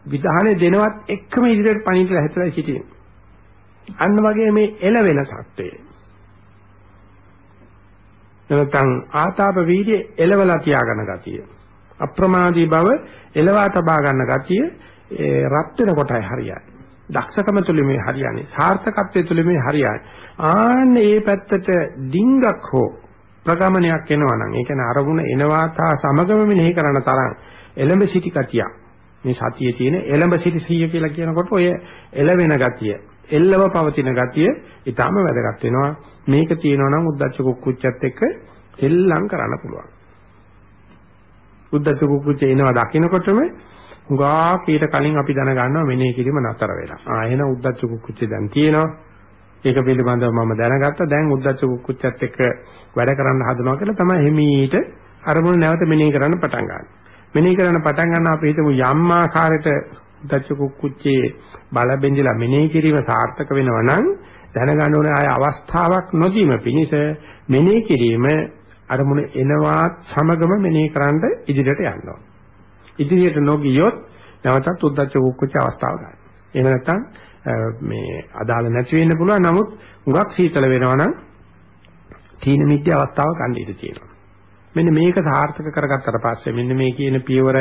විධානය දෙනවත් එක්කම ඉදිරියට පණින්න හැතලා සිටින. අන්න වගේ මේ එළවෙන සත්‍යය. නැත්නම් ආතාප වීර්ය එළවලා තියාගන්න ගතිය. අප්‍රමාදී බව එළවා තබා ගන්න ගතිය රත් වෙන කොටයි හරියයි. දක්ෂකම තුල මේ හරියන්නේ සාර්ථකත්වයේ තුල මේ හරියයි. ආන්න මේ පැත්තට ඩිංගක් හෝ ප්‍රගමනයක් එනවා නම් ඒ කියන්නේ අරමුණ එනවා තා සමගම මෙනෙහි කරන තරම් එළඹ සිටි කතිය මේ සතියේ තියෙන එළඹ සිටි සිහිය කියලා කියනකොට ඔය එළවෙන ගතිය එල්ලව පවතින ගතිය ඊටාම වැදගත් වෙනවා. මේක තියෙනවා නම් උද්දච්ච කුක්කුච්චත් එක්ක එල්ලම් කරන්න පුළුවන්. උද්දච්ච කුක්කුච්ච එනවා දකින්නකොටම හුඟා කීට කලින් අපි දැනගන්නවා මෙනේ කිරීම නතර වෙලා. ආ එහෙනම් උද්දච්ච කුක්කුච්ච දැන් තියෙනවා. ඒක පිළිබඳව මම දැනගත්තා. දැන් උද්දච්ච කුක්කුච්චත් එක්ක වැඩ කරන්න හදනවා කියලා තමයි හිමීට අරමුණ නැවත මෙනෙහි කරන්න පටන් ගන්න. මෙනෙහි කරන්න පටන් ගන්න අපි හිතමු යම් ආකාරයකට උද්දච්ච කුක්කුච්චේ බල බෙන්දලා මෙනෙහි කිරීම සාර්ථක වෙනවා නම් දැනගන්න ඕනේ ආය අවස්ථාවක් නොදීම පිණිස මෙනෙහි කිරීම අරමුණ එනවා සමගම මෙනෙහි කරන්න ඉදිරියට යනවා. ඉදිරියට නොගියොත් නැවතත් උද්දච්ච කුක්කුච්ච අවස්ථාව ගන්න. එහෙම නැත්නම් මේ අදාළ නැති වෙන්න පුළුවන් නමුත් හුඟක් සීතල වෙනවා නම් තීන මිද්‍ය අවස්ථාව ගන්න ඉඩ තියෙනවා. මෙන්න මේක සාර්ථක කරගත්තට පස්සේ මෙන්න මේ කියන පියවර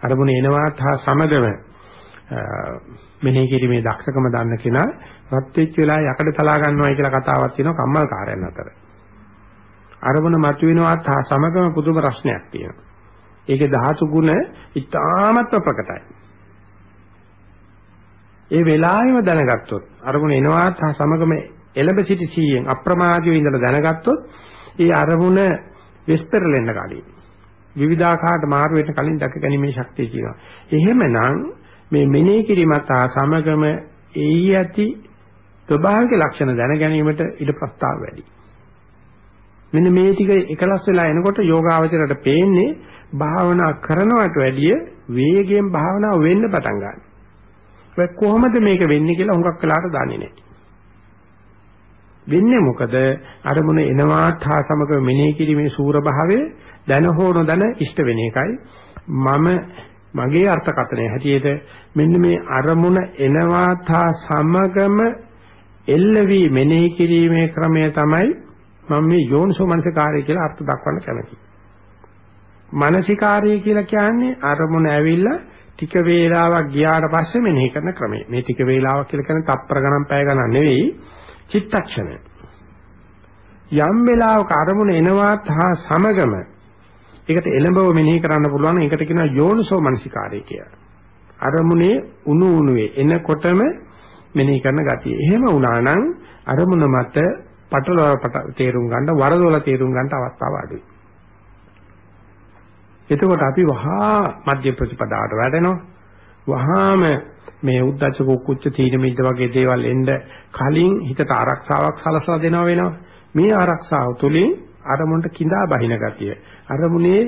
අරමුණ එනවාත් හා සමගම මෙනෙහි කිරීමේ දක්ෂකම දන්න කෙනා රත් වෙච්ච වෙලාව යකඩ තලා ගන්නවයි කියලා කතාවක් තියෙනවා කම්මල් කාර්යයන් අතර. අරමුණ මතුවෙනවාත් හා සමගම පුදුම රස්නයක් තියෙනවා. ඒකේ ධාතු ගුණ ඉතාමත්ව ප්‍රකටයි. ඒ වෙලාවෙම දැනගත්තොත් අරමුණ එනවාත් හා සමගම එළඹ සිටි සීයෙන් අප්‍රමාදීව ඉඳලා දැනගත්තොත් ඒ අරමුණ විස්තරලෙන්න කලින් විවිධාකාරයට මාරු වෙන්න කලින් දැක ගැනීමේ ශක්තිය තියෙනවා. එහෙමනම් මේ මෙනෙහි කිරීමත් හා සමගම එයි ඇති ස්වභාවික ලක්ෂණ දැන ගැනීමට ඉඩ ප්‍රස්තාව වැඩි. මෙන්න මේ ටික එකලස් වෙලා එනකොට යෝගාවචරයට පේන්නේ භාවනා කරනවට වැඩිය වේගයෙන් භාවනාව වෙන්න පටන් ගන්නවා. ඒ කොහොමද මේක වෙන්නේ කියලා හුඟක් වෙලාට දන්නේ නැහැ. වෙන්නේ මොකද අරමුණ එනවා තා සමග මෙනෙහි කිරීමේ සූර භාවය දැන හෝ නොදැන ඉෂ්ට වෙන එකයි මම මගේ අර්ථකථනය හැටියට මෙන්න මේ අරමුණ එනවා තා සමගම එල්ලවි මෙනෙහි කිරීමේ ක්‍රමය තමයි මම මේ යෝනිසෝ මනසිකාරය කියලා අර්ථ දක්වන්න කැමතියි. මනසිකාරය කියලා කියන්නේ අරමුණ ඇවිල්ලා ටික වේලාවක් ගියාට පස්සේ මෙනෙහි කරන ක්‍රමය. මේ ටික වේලාවක් කියලා කියන්නේ තප්පර ගණන් පැය ගණන් නෙවෙයි චිත්තක්ෂණ. යම් වෙලාවක අරමුණ එනවත් හා සමගම ඒකට එළඹව මෙනෙහි කරන්න පුළුවන් ඒකට කියනවා යෝනිසෝ මනසිකාරය කියලා. අරමුණේ උණු උණුවේ එනකොටම මෙනෙහි කරන ගතිය. එහෙම වුණා නම් අරමුණ මත පටලවා තේරුම් ගන්න වරදොල තේරුම් ගන්න අවස්ථාව අඩුයි. එතකොට අපි වහා මධ්‍ය ප්‍රතිපදාවට වැඩෙනවා. වහාම මේ උද්දච්ච කුච්ච තීන මිද්ද වගේ දේවල් එන්න කලින් හිතට ආරක්ෂාවක් සලසලා දෙනවා වෙනවා. මේ ආරක්ෂාව තුළින් අරමුණට கிඳා බහින ගතිය. අරමුණේ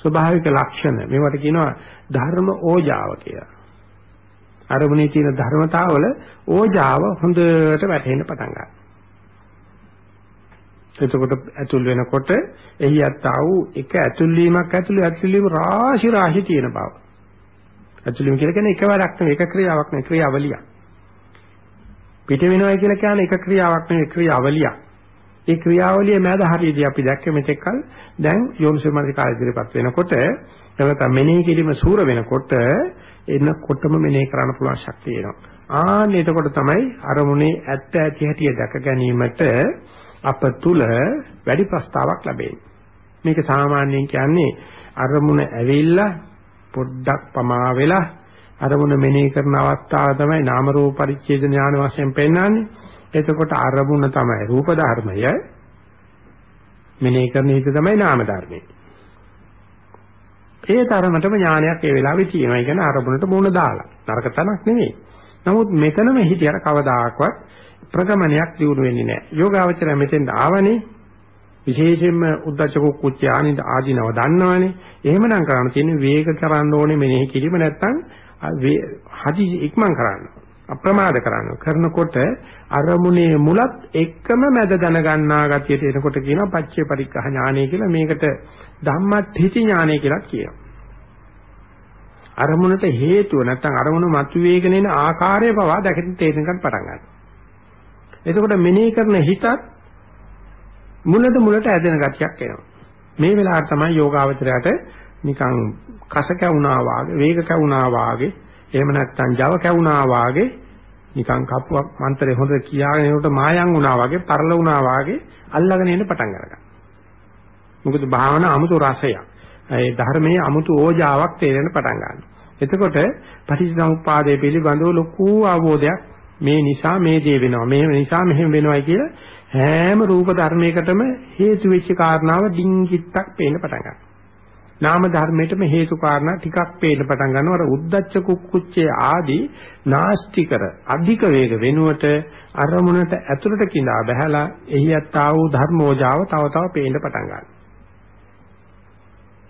ස්වභාවික ලක්ෂණ මේවට කියනවා ධර්ම ඕජාව කියලා. අරමුණේ තියෙන ධර්මතාවල ඕජාව හොඳට වැටහෙන්න පටන් ගන්නවා. එතකොට ඇතුල් වෙනකොට එහි යත්තා වූ එක ඇතුල් වීමක් ඇතුළේ ඇතුල් වීම රාශි රාශි තියෙන බව. ඇතුල් වීම කියලා කියන්නේ එකවරක් නෙවෙයි එක ක්‍රියාවක් නෙවෙයි ක්‍රියාවලියක්. පිට වෙනවා කියලා කියන්නේ එක ක්‍රියාවක් නෙවෙයි ක්‍රියාවලියක්. ඒ ක්‍රියාවලිය මෑද හරියදී අපි දැක්ක මෙතෙක්කල් දැන් යෝනිසෝමනසිකාර ඉදිරියපත් වෙනකොට එතන මෙනෙහි කිරීම සූර වෙනකොට එනකොටම මෙනෙහි කරන්න පුළුවන් ශක්තිය එනවා. ආන්න එතකොට තමයි අරමුණේ ඇත්ත ඇති හැටි දැක ගැනීමට අප තුල වැඩි ප්‍රස්තාවක් ලැබෙන්නේ. මේක සාමාන්‍යයෙන් කියන්නේ අරමුණ ඇවිල්ලා පොඩ්ඩක් පමා වෙලා අරමුණ මෙනෙහි කරන අවස්ථාව තමයි නාම රූප පරිච්ඡේද ඥාන වශයෙන් පෙන්වන්නේ. එතකොට අරමුණ තමයි රූප ධර්මය. මෙනෙහි කරන හිත තමයි නාම ධර්මය. ඒ තරමටම ඥානයක් ඒ වෙලාවේ තියෙනවා. ඒ කියන්නේ අරමුණට මුණ දාලා. නරක තනක් නෙවෙයි. නමුත් මෙතනම හිටියට කවදාකවත් ප්‍රගමනයක් දියුණු වෙන්නේ නැහැ. යෝගාවචරය මෙතෙන්ට ආවනේ විශේෂයෙන්ම උද්දච්ච කුච්ච ආනිද ආදීනව දන්නවනේ. එහෙමනම් කරන්න තියෙන්නේ වේග කරන්න ඕනේ මෙනෙහි කිරීම නැත්තම් හදි ඉක්මන් කරන්න. අප්‍රමාද කරන්න. කරනකොට අරමුණේ මුලත් එක්කම මැද දැනගන්නා ගතියට එනකොට කියනවා පච්චේ පරික්ඛ ඥානය කියලා. මේකට ධම්මත්ථಿತಿ ඥානය කියලා කියනවා. අරමුණට හේතුව නැත්තම් අරමුණ මතුවේගෙන එන ආකාරය පවා දැකෙන්න තේරෙනකන් පටන් ගන්නවා. එතකොට මෙනෙහි කරන හිතත් මුලට මුලට ඇදෙන ගතියක් එනවා. මේ වෙලාවට තමයි යෝගාවචරයට නිකන් කස කැවුනා වාගේ, වේග කැවුනා වාගේ, එහෙම නැත්නම් Java කැවුනා වාගේ නිකන් කපුවක් මන්ත්‍රේ හොඳ කියාගෙන ඒකට මායම් වුණා වගේ, පරල වුණා වාගේ අල්ලගෙන එන්න පටන් ගන්නවා. මොකද භාවනා අමුතු රසයක්. ඒ ධර්මයේ අමුතු ඕජාවක් තේරෙන්න පටන් ගන්නවා. එතකොට පටිච්චසමුප්පාදයේ පිළිබඳව ලොකු අවබෝධයක් මේ නිසා මේ දේ වෙනවා. මේ නිසා මෙහෙම වෙනවයි කියලා හැම රූප ධර්මයකටම හේතු වෙච්ච කාරණාව ඩිංගිත්තක් පේන්න පටන් ගන්නවා. නාම ධර්මයටම හේතු කාරණා ටිකක් පේන්න පටන් ගන්නවා. අර උද්දච්ච කුක්කුච්චේ ආදී නාස්තිකර අධික වේග වෙනුවට අරමුණට ඇතුළට කිඳා බහැලා එහි යත්තා වූ ධර්මෝජාව තව තව පේන්න පටන් ගන්නවා.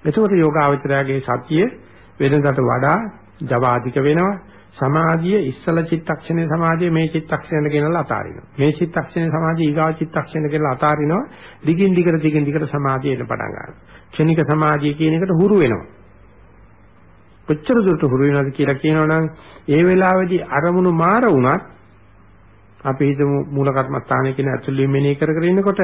එතකොට යෝගාවචරයාගේ සතිය වෙනකට වඩා ජවාධික වෙනවා. සමාධිය ඉස්සල චිත්තක්ෂණේ සමාධිය මේ චිත්තක්ෂණයට ගෙනල්ලා අතාරිනවා. මේ චිත්තක්ෂණේ සමාධිය ඊගා චිත්තක්ෂණයට ගෙනල්ලා අතාරිනවා. දිගින් දිගට දිගින් දිගට සමාධිය එන්න පටන් ගන්නවා. ක්ෂණික සමාධිය කියන එකට හුරු වෙනවා. කොච්චර දුරට හුරු වෙනවද කියලා කියනවනම් ඒ වෙලාවේදී අරමුණු මාර වුණත් අපි හිතමු මූල කර්මස්ථානය කියන ඇතුළේ මෙනෙහි කර කර ඉන්නකොට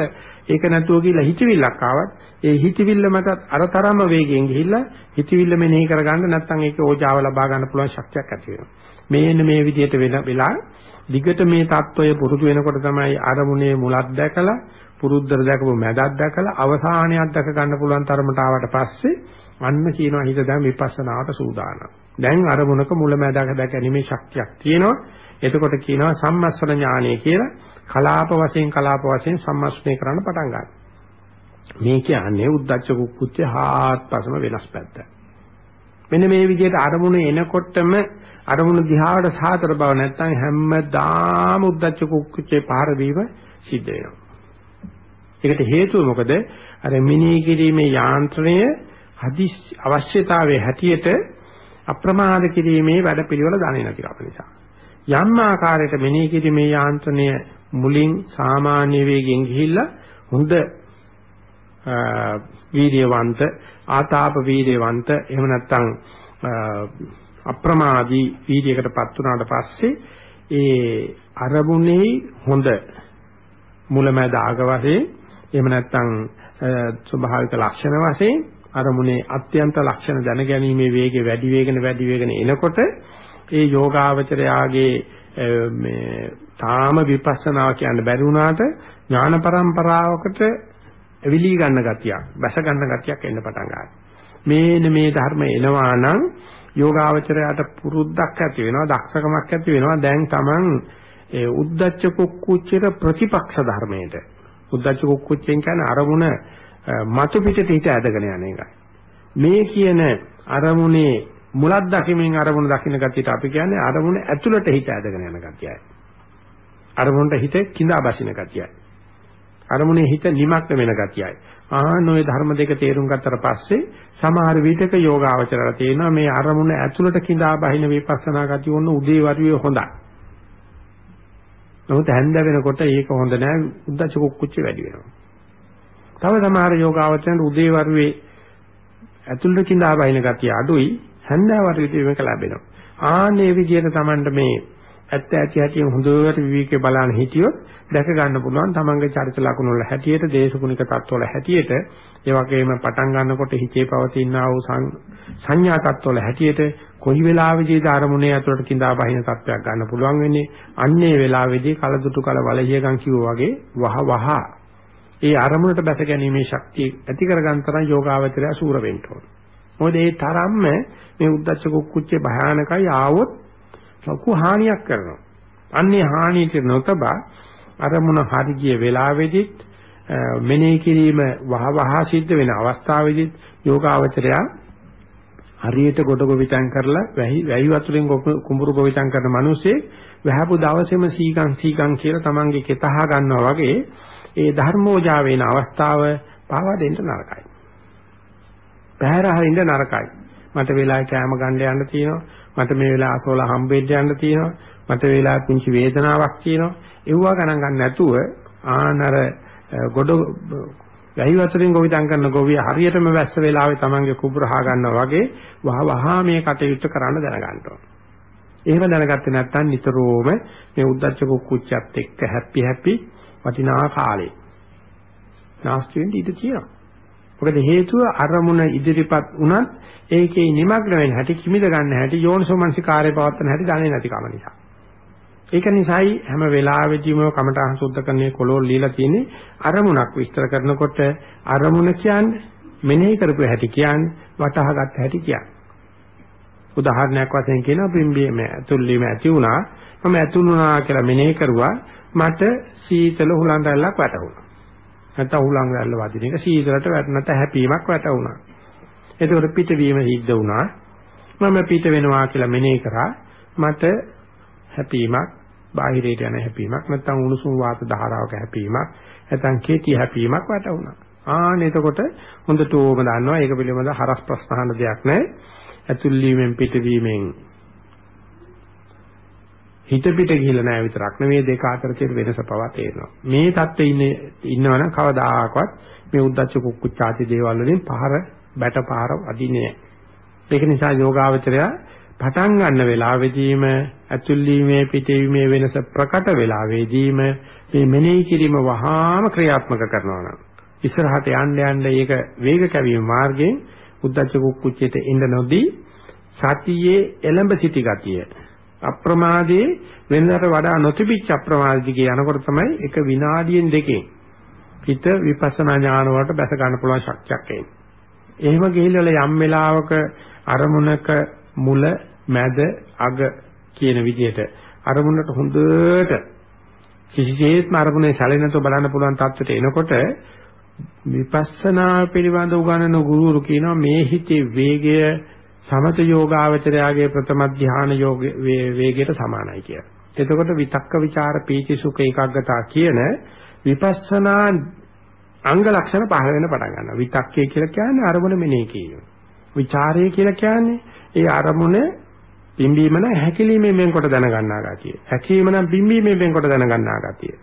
ඒක නැතුව කියලා හිතවිල්ලක් ආවත් ඒ හිතවිල්ල මතත් අරතරම වේගයෙන් ගිහිල්ලා හිතවිල්ල මෙනෙහි කරගන්න නැත්නම් ඒක ඕජාව ලබා ගන්න පුළුවන් ශක්තියක් ඇති වෙනවා. මේන්න මේ විදිහට වෙලා දිගට මේ தত্ত্বය පුරුදු වෙනකොට තමයි අරමුණේ මුලක් දැකලා පුරුද්දර දැකපු මැදක් දැකලා අවසානයක් දැක ගන්න පුළුවන් තරමට ආවට පස්සේ අන්න කියනවා හිත දැන් විපස්සනාවට සූදානම්. දැන් අරමුණක මුල මැදක දැකීමේ ශක්තියක් තියෙනවා. එතකොට කියනවා සම්මස්වන ඥානය කියලා කලාප වශයෙන් කලාප වශයෙන් සම්මස්නය කරන්න පටන් ගන්නවා. මේ කියන්නේ උද්දච්ච කුක්කුච්ච හාත්පසම වෙනස් පැත්ත. මෙන්න මේ විදිහට අරමුණ එනකොටම අරමුණ දිහාට සාතර බව නැත්නම් හැමදාම උද්දච්ච කුක්කුච්චේ පාර දීම සිද්ධ වෙනවා. ඒකට හේතුව මොකද? අර මිනී කිරීමේ යාන්ත්‍රණය හදිස් අවශ්‍යතාවයේ හැටියට අප්‍රමාද කිරීමේ වැඩපිළිවෙල දන්නේ නැති කම නිසා. යම් ආකාරයකට මෙනෙහි කිරීමේ යාන්ත්‍රණය මුලින් සාමාන්‍ය වේගෙන් ගිහිල්ලා හොඳ වීර්යවන්ත ආතාප වීර්යවන්ත එහෙම නැත්නම් අප්‍රමාදී වීර්යයකටපත් වුණාට පස්සේ ඒ අරමුණේ හොඳ මුලමැද ආග වශයෙන් එහෙම නැත්නම් ස්වභාවික ලක්ෂණ වශයෙන් අරමුණේ අත්‍යන්ත ලක්ෂණ දැනගැනීමේ වේගය වැඩි වේගන වැඩි වේගන එනකොට ඒ යෝගාවචරයාගේ මේ තාම විපස්සනා කියන්න බැරි වුණාට ඥාන પરම්පරාවකට ඇවිලී ගන්න ගතියක්, බැස ගන්න ගතියක් එන්න පටන් ගන්නවා. මේන මේ ධර්ම එනවා නම් යෝගාවචරයට පුරුද්දක් ඇති වෙනවා, දක්ෂකමක් ඇති වෙනවා. දැන් Taman ඒ උද්දච්ච කුක්කුච්චේට ප්‍රතිපක්ෂ ධර්මයට. උද්දච්ච කුක්කුච්චෙන් කියන්නේ අරමුණ මතු පිටට හිත ඇදගෙන යන එකයි. මේ කියන අරමුණේ මුලක් දකිමින් අරමුණ දකින්න ගතියට අපි කියන්නේ අරමුණ ඇතුළට හිත ඇදගෙන යන ගතියයි. අරමුණට හිත කිඳා බසින ගතියයි. අරමුණේ හිත නිමක්න වෙන ගතියයි. ආහන ඔය ධර්ම දෙක තේරුම් ගත්තට පස්සේ සමහර විටක යෝගාවචරලා තේනවා මේ අරමුණ ඇතුළට කිඳා බහින විපස්සනා ගතිය වොන්න උදේ වරුවේ හොඳයි. නමුත් හැන්ද වෙනකොට ඒක හොඳ නෑ උද්දච්ච කුක්කුච්ච වැඩි වෙනවා. තව සමහර යෝගාවචරයන් උදේ වරුවේ ඇතුළට කිඳා බහින ගතිය අඩුයි හැන්දාවට විදිහ මේක ලැබෙනවා. ආන්නේ විදිහට Tamanට මේ ඇත්ත ඇති හැටි හොඳට විවිකේ බලන්න හිටියොත් දැක ගන්න පුළුවන් තමන්ගේ චරිත ලක්ෂණ වල හැටියට දේශගුණික තත්ත්ව වල හැටියට ඒ වගේම පටන් ගන්නකොට හිතේ පවතින ආ වූ සංඥා තත්ත්ව වල හැටියට කොයි වෙලාවෙදීද අරමුණේ ඇතුළට කිඳා බහින තත්ත්වයක් ගන්න පුළුවන් වෙන්නේ? අන්නේ වෙලාවේදී කලදුටු කල වලහියගම් කිව්වා වගේ වහ වහ. ඒ අරමුණට බැස ගැනීමේ ශක්තිය ඇති කරගන්න තරම් යෝගාවචරය සූර වෙන්න ඕනේ. මොකද ඒ තරම්ම මේ උද්දච්ච කුක්කුච්චේ භයානකයි ආවොත් ලොකු හානියක් කරනවා. අන්නේ හානියට නොතබා අරමුණ හරි ගිය වෙලාවෙදිත් මෙනෙහි කිරීම වහ වහ සිද්ධ වෙන අවස්ථාවේදීත් යෝගාවචරය හරියට ගොඩ ගොවිතැන් කරලා වැහි වැහි වතුරෙන් කුඹුරු ගොවිතැන් කරන මිනිස්සේ වැහපු දවසේම සීගම් සීගම් කියලා තමන්ගේ කෙතහා ගන්නවා වගේ ඒ ධර්මෝජා වෙන අවස්ථාව පාවා දෙන්න නරකයි. පැහැර හරින්න නරකයි. මට වෙලාවේ කෑම ගන්න යන්න තියෙනවා. මට මේ වෙලාව අසෝලා හම්බෙන්න යන්න තියෙනවා. මට වෙලාව පුංචි වේදනාවක් තියෙනවා. ඒවා ගණන් ගන්න නැතුව ආනර ගොඩ වැහි වතුරින් ගොවිතැන් කරන ගොවිය හරියටම වැස්ස වෙලාවේ Tamange කුඹුර හා ගන්නවා වගේ වහ වහා මේ කටයුත්ත කරන්න දැනගන්න ඕන. එහෙම දැනගත්තේ නැත්නම් නිතරම මේ උද්දච්ච කුක්කුච්චත් එක්ක හැපි හැපි වටිනා කාලේ. නාස්ති වෙන්න ඉඩ තියෙනවා. මොකද හේතුව අරමුණ ඉදිරිපත් වුණත් ඒකේ නිමග්න වෙන හැටි කිමිද ගන්න හැටි යෝනිසෝමනසිකාරය පවත්වන හැටි දන්නේ නැතිකම නිසා. ඒක නිසායි හැම වෙලාවෙදීම කමඨහං සුද්ධ කරන්නේ කොලෝල් লীලා තියෙන්නේ අරමුණක් විස්තර කරනකොට අරමුණ කියන්නේ මෙනෙහි කරපු හැටි කියන්නේ වටහාගත් හැටි කියන්නේ. උදාහරණයක් වශයෙන් කියනවා බිම්බියම ඇතුල්ලීම ඇති වුණා මම ඇතුළුණා කියලා මෙනෙහි කරුවා මට සීතල හුලං රැල්ලක් වැටුණා. නැත්නම් හුලං රැල්ල වදින එක සීතලට වැටුණාට හැපීමක් වැටුණා. එතකොට පිටවීම සිද්ධ වුණා. මම පිට වෙනවා කියලා මෙනෙහි කරා මට හැපීමක් බාහිරයට යන හැපීමක් නැත්නම් උණුසුම් වාත ධාරාවක හැපීමක් නැත්නම් කේටි හැපීමක් වටවුණා. ආන්න එතකොට හොඳටම දන්නවා ඒක පිළිබඳ හරස් ප්‍රශ්න අහන්න දෙයක් නැහැ. ඇතුල් වීමෙන් පිටවීමෙන් හිත පිට ගිහිල්ලා නැහැ විතරක් නෙවෙයි දෙක අතර තියෙන වෙනස පවා තේරෙනවා. මේ தත්ත්වෙ ඉන්නේ ඉන්නවනම් කවදාකවත් මේ උද්දච්ච කුක්කුච්චාති දේවල් වලින් පහර බැට පහර අදින්නේ නැහැ. ඒක නිසා යෝගාවචරය පටන් ගන්න වෙලාවෙදීම ඇතුල් වීමේ පිටවීමේ වෙනස ප්‍රකට වෙලාවෙදීම මේ මෙනෙහි කිරීම වහාම ක්‍රියාත්මක කරනවා නම් ඉස්සරහට යන්න යන්න ඒක වේග කැවීම මාර්ගයෙන් උද්දච්ච කුක්කුච්චයට එන්න නොදී සතියේ එළඹ සිටි ගතිය අප්‍රමාදයේ වෙනකට වඩා නොතිබිච්ච අප්‍රමාදිකේ යනකොට තමයි එක විනාඩියෙන් දෙකෙන් හිත විපස්සනා ඥාන වලට බැස ගන්න පුළුවන් ශක්තියක් එන්නේ. එහෙම ගිහිල්ලා යම් වෙලාවක අරමුණක මුල මැද අග කියන විදිහට අරමුණට හොඳට කිසිසේත්ම අරමුණේ සැලෙනතෝ බලන්න පුළුවන් තත්ත්වයට එනකොට විපස්සනා පිළිබඳ උගන්වන ගුරුවරු කියනවා මේ හිතේ වේගය සමත යෝගාවචරයාගේ ප්‍රථම ධ්‍යාන යෝග වේගයට සමානයි කියලා. එතකොට විතක්ක ਵਿਚාර පීති සුඛ ඒකාග්‍රතාව කියන විපස්සනා අංග ලක්ෂණ පහළ වෙන පටන් ගන්නවා. විතක්කේ කියලා කියන්නේ අරමුණ මෙනෙහි කිරීම. විචාරය කියලා කියන්නේ ඒ අරමුණ පිම්බීම නම් හැකිලීමෙන් වෙන්කොට දැනගන්නා ගතිය. හැකීම නම් පිම්බීමෙන් වෙන්කොට දැනගන්නා ගතිය.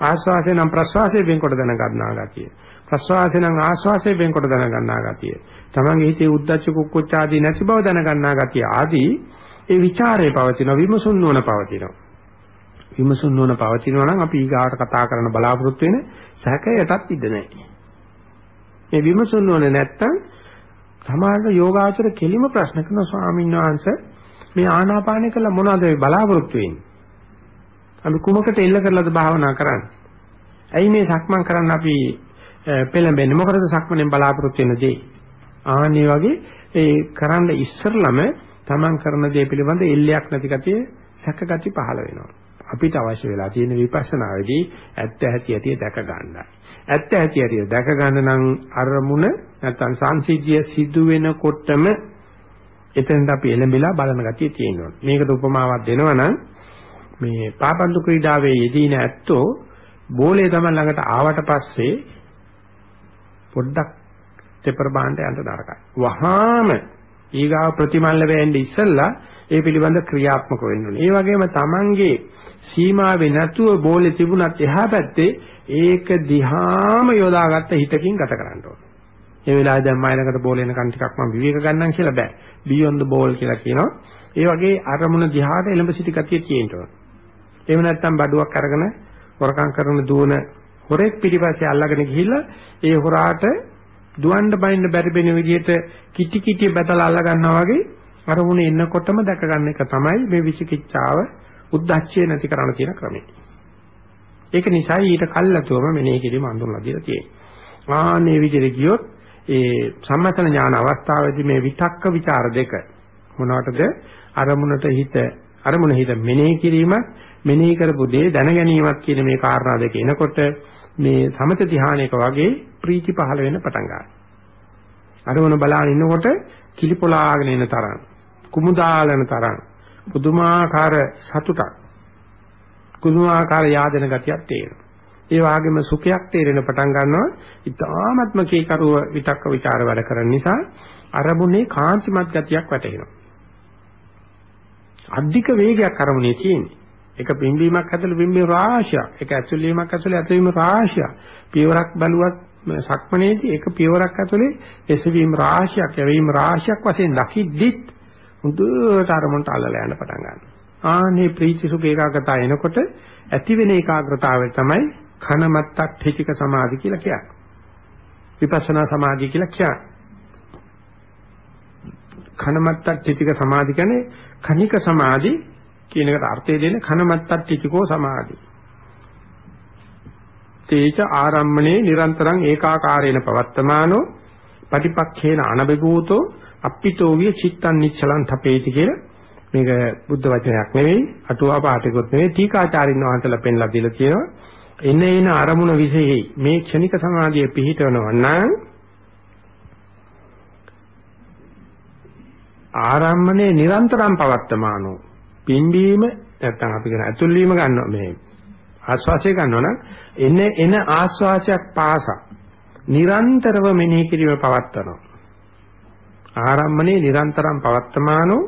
ආස්වාසය නම් ප්‍රස්වාසයෙන් වෙන්කොට දැනගන්නා ගතිය. ප්‍රස්වාසය නම් ආස්වාසයෙන් වෙන්කොට දැනගන්නා ගතිය. තමන්ගේ හිතේ උද්දච්ච කුක්කුච්ච ආදී නැති බව දැනගන්නා ගතිය ආදී ඒ ਵਿਚාරයේ පවතින විමසුන් නොවන පවතිනවා. විමසුන් නොවන පවතිනවා නම් අපි ඊගාට කතා කරන්න බලාපොරොත්තු වෙන සැකයටත් ඉඩ නැහැ. මේ විමසුන් නොවන නැත්තම් සමාජ යෝගාචර කෙලිම ප්‍රශ්න කරන ස්වාමීන් වහන්සේ මේ ආනාපානය කළා මොනවද මේ බලාපොරොත්තු වෙන්නේ? අපි කුමකට එල්ල කරලාද භාවනා කරන්නේ? ඇයි මේ සක්මන් කරන්න අපි පෙළඹෙන්නේ? මොකටද සක්මනේ බලාපොරොත්තු වෙන දේ? ආන්නේ වගේ ඒ කරන්න ඉස්සරළම තමන් කරන දේ පිළිබඳ එල්ලයක් නැති කතිය සැකගති පහළ වෙනවා. අපිට අවශ්‍ය වෙලා තියෙන විපස්සනාවේදී ඇත්ත ඇති ඇති දැක ගන්නයි. ඇත්ත ඇති ඇති දැක ගන්න නම් අරමුණ නැත්නම් සංසිද්ධිය සිදු වෙනකොටම එතෙන්ට අපි එළඹිලා බලන ගතිය තියෙනවා. මේකට උපමාවක් දෙනවා නම් මේ පාපන්දු ක්‍රීඩාවේ යෙදීන ඇත්තෝ බෝලේ තමයි ළඟට ආවට පස්සේ පොඩ්ඩක් තෙපර බාණ්ඩ යන්න නරකයි. වහාම ඊගාව ප්‍රතිමල්ල වෙන්නේ ඉස්සෙල්ලා ඒ පිළිබඳ ක්‍රියාත්මක වෙන්න ඕනේ. ඒ වගේම Tamange සීමාවේ නැතුව බෝලේ තිබුණත් එහා පැත්තේ ඒක දිහාම යොදාගත්ත හිතකින් ගත කරන්න ඕනේ. ඒ වෙලාවේ දැන් මයිලකට බෝල එනකන් ටිකක් මම විවේක ගන්නම් කියලා බෑ. beyond the ball කියලා කියනවා. ඒ වගේ අරමුණ දිහාට එළඹ සිටි ගතිය තියෙන්න ඕන. එහෙම නැත්නම් බඩුවක් අරගෙන හොරකම් කරන දුවන හොරෙක් පිටිපස්සේ අල්ලගෙන ගිහිල්ලා ඒ හොරාට දුවන්න බයින්න බැරි වෙන විදිහට කිටි කිටි බතලා අල්ල ගන්නවා වගේ අරමුණ එන්නකොටම දැක ගන්න එක තමයි මේ විචිකිච්ඡාව උද්දච්චය නැති කරන්න තියෙන ක්‍රමය. ඒක නිසා ඊට කල්ලාතුවම මෙනෙහි කිරීම අඳුරලා දීලා තියෙනවා. ආන්නේ විදිහට ගියොත් ඒ සම්මතන ඥාන අවස්ථාවේදී මේ විතක්ක ਵਿਚාර දෙක මොනවටද අරමුණට හිත අරමුණ හිත මෙනෙහි කිරීමත් මෙනෙහි කරපු දේ දැන ගැනීමත් කියන මේ කාරණා දෙක එනකොට මේ සමත ධානයක වගේ ප්‍රීති පහළ වෙන්න පටන් ගන්නවා. අරමුණ බලාගෙන ඉන්නකොට කිලිපොලාගෙන එන තරම් කුමුදාලන තරම් පුදුමාකාර සතුටක් පුදුමාකාර යාදන ගතියක් තේරෙනවා. ඒ වගේම සුඛයක් තේරෙන පටන් ගන්නවා. ඊ타ත්ම කීකරුව විතක්ක ਵਿਚාර වැඩ කරන නිසා අරමුණේ කාන්තිමත් ගතියක් වැටෙනවා. අධික වේගයක් අරමුණේ තියෙන්නේ. එක පිම්බීමක් ඇතුළේ පිම්බීම රාශියක්, එක ඇතුළේීමක් ඇතුළේ ඇතුළේීම රාශියක්. පියවරක් බලුවත් සක්මනේදී එක පියවරක් ඇතුළේ එසවීම රාශියක්, යැවීම රාශියක් වශයෙන් දකිද්දිත් හුදුට අරමුණට අල්ලලා යන්න පටන් ගන්නවා. ආනේ ප්‍රීති සුඛ ඒකාග්‍රතාව එනකොට ඇති වෙන ඒකාග්‍රතාවය තමයි කනමත්තක් ඨිතික සමාධි කියලා කියන්නේ. විපස්සනා සමාධිය කියලා කියන්නේ. කනමත්තක් ඨිතික සමාධි කියන්නේ කනික සමාධි කියන එකට අර්ථය දෙන්නේ කනමත්තක් ඨිතිකෝ සමාධි. තේච ආරම්මනේ නිරන්තරං ඒකාකාරේන පවත්තමානෝ පටිපක්ඛේන අනබිභූතෝ අප්පිතෝවිය චිත්තං නිච්චලං තපේති කියලා මේක බුද්ධ වචනයක් නෙවෙයි අටුවා පාඨකුත් නෙවෙයි ටීකාචාරින් වහන්සේලා පෙන්ලා දීලා තියෙනවා එන එන අරමුණ විශේෂයි මේ ක්ෂණික සමාධිය පිහිටවනවා නම් ආරම්මනේ නිරන්තරම් පවත්තමානෝ. පිම්බීම නැත්තම් අපි කියන ඇතුල් වීම ගන්නවා. මේ ආස්වාසය ගන්නවා නම් එන එන ආස්වාසයක් පාසා නිරන්තරව මෙනෙහි කිරීම පවත්වනවා. ආරම්මනේ නිරන්තරම් පවත්තමානෝ.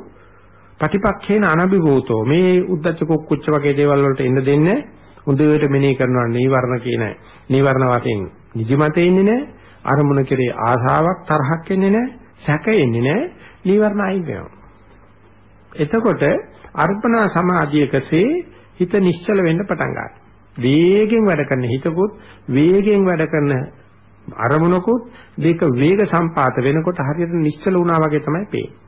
ප්‍රතිපක්ෂේන අනබිභූතෝ මේ උද්දච්ච කුක්කුච්ච වගේ දේවල් වලට එන්න දෙන්නේ හොඳට මෙනෙහි කරනවා නීවරණ කියන නීවරණ වශයෙන් නිදිමත එන්නේ නැහැ. අරමුණ කෙරේ ආසාවක් තරහක් එන්නේ නැහැ. සැක එන්නේ නැහැ. නීවරණ අයින් වෙනවා. එතකොට අර්පණා සමාධියකසේ හිත නිශ්චල වෙන්න පටන් ගන්නවා. වේගෙන් වැඩ කරන හිතකුත් වේගෙන් වැඩ කරන අරමුණකුත් දෙක වේග සම්පාත වෙනකොට හරියට නිශ්චල වුණා වගේ තමයි පේන්නේ.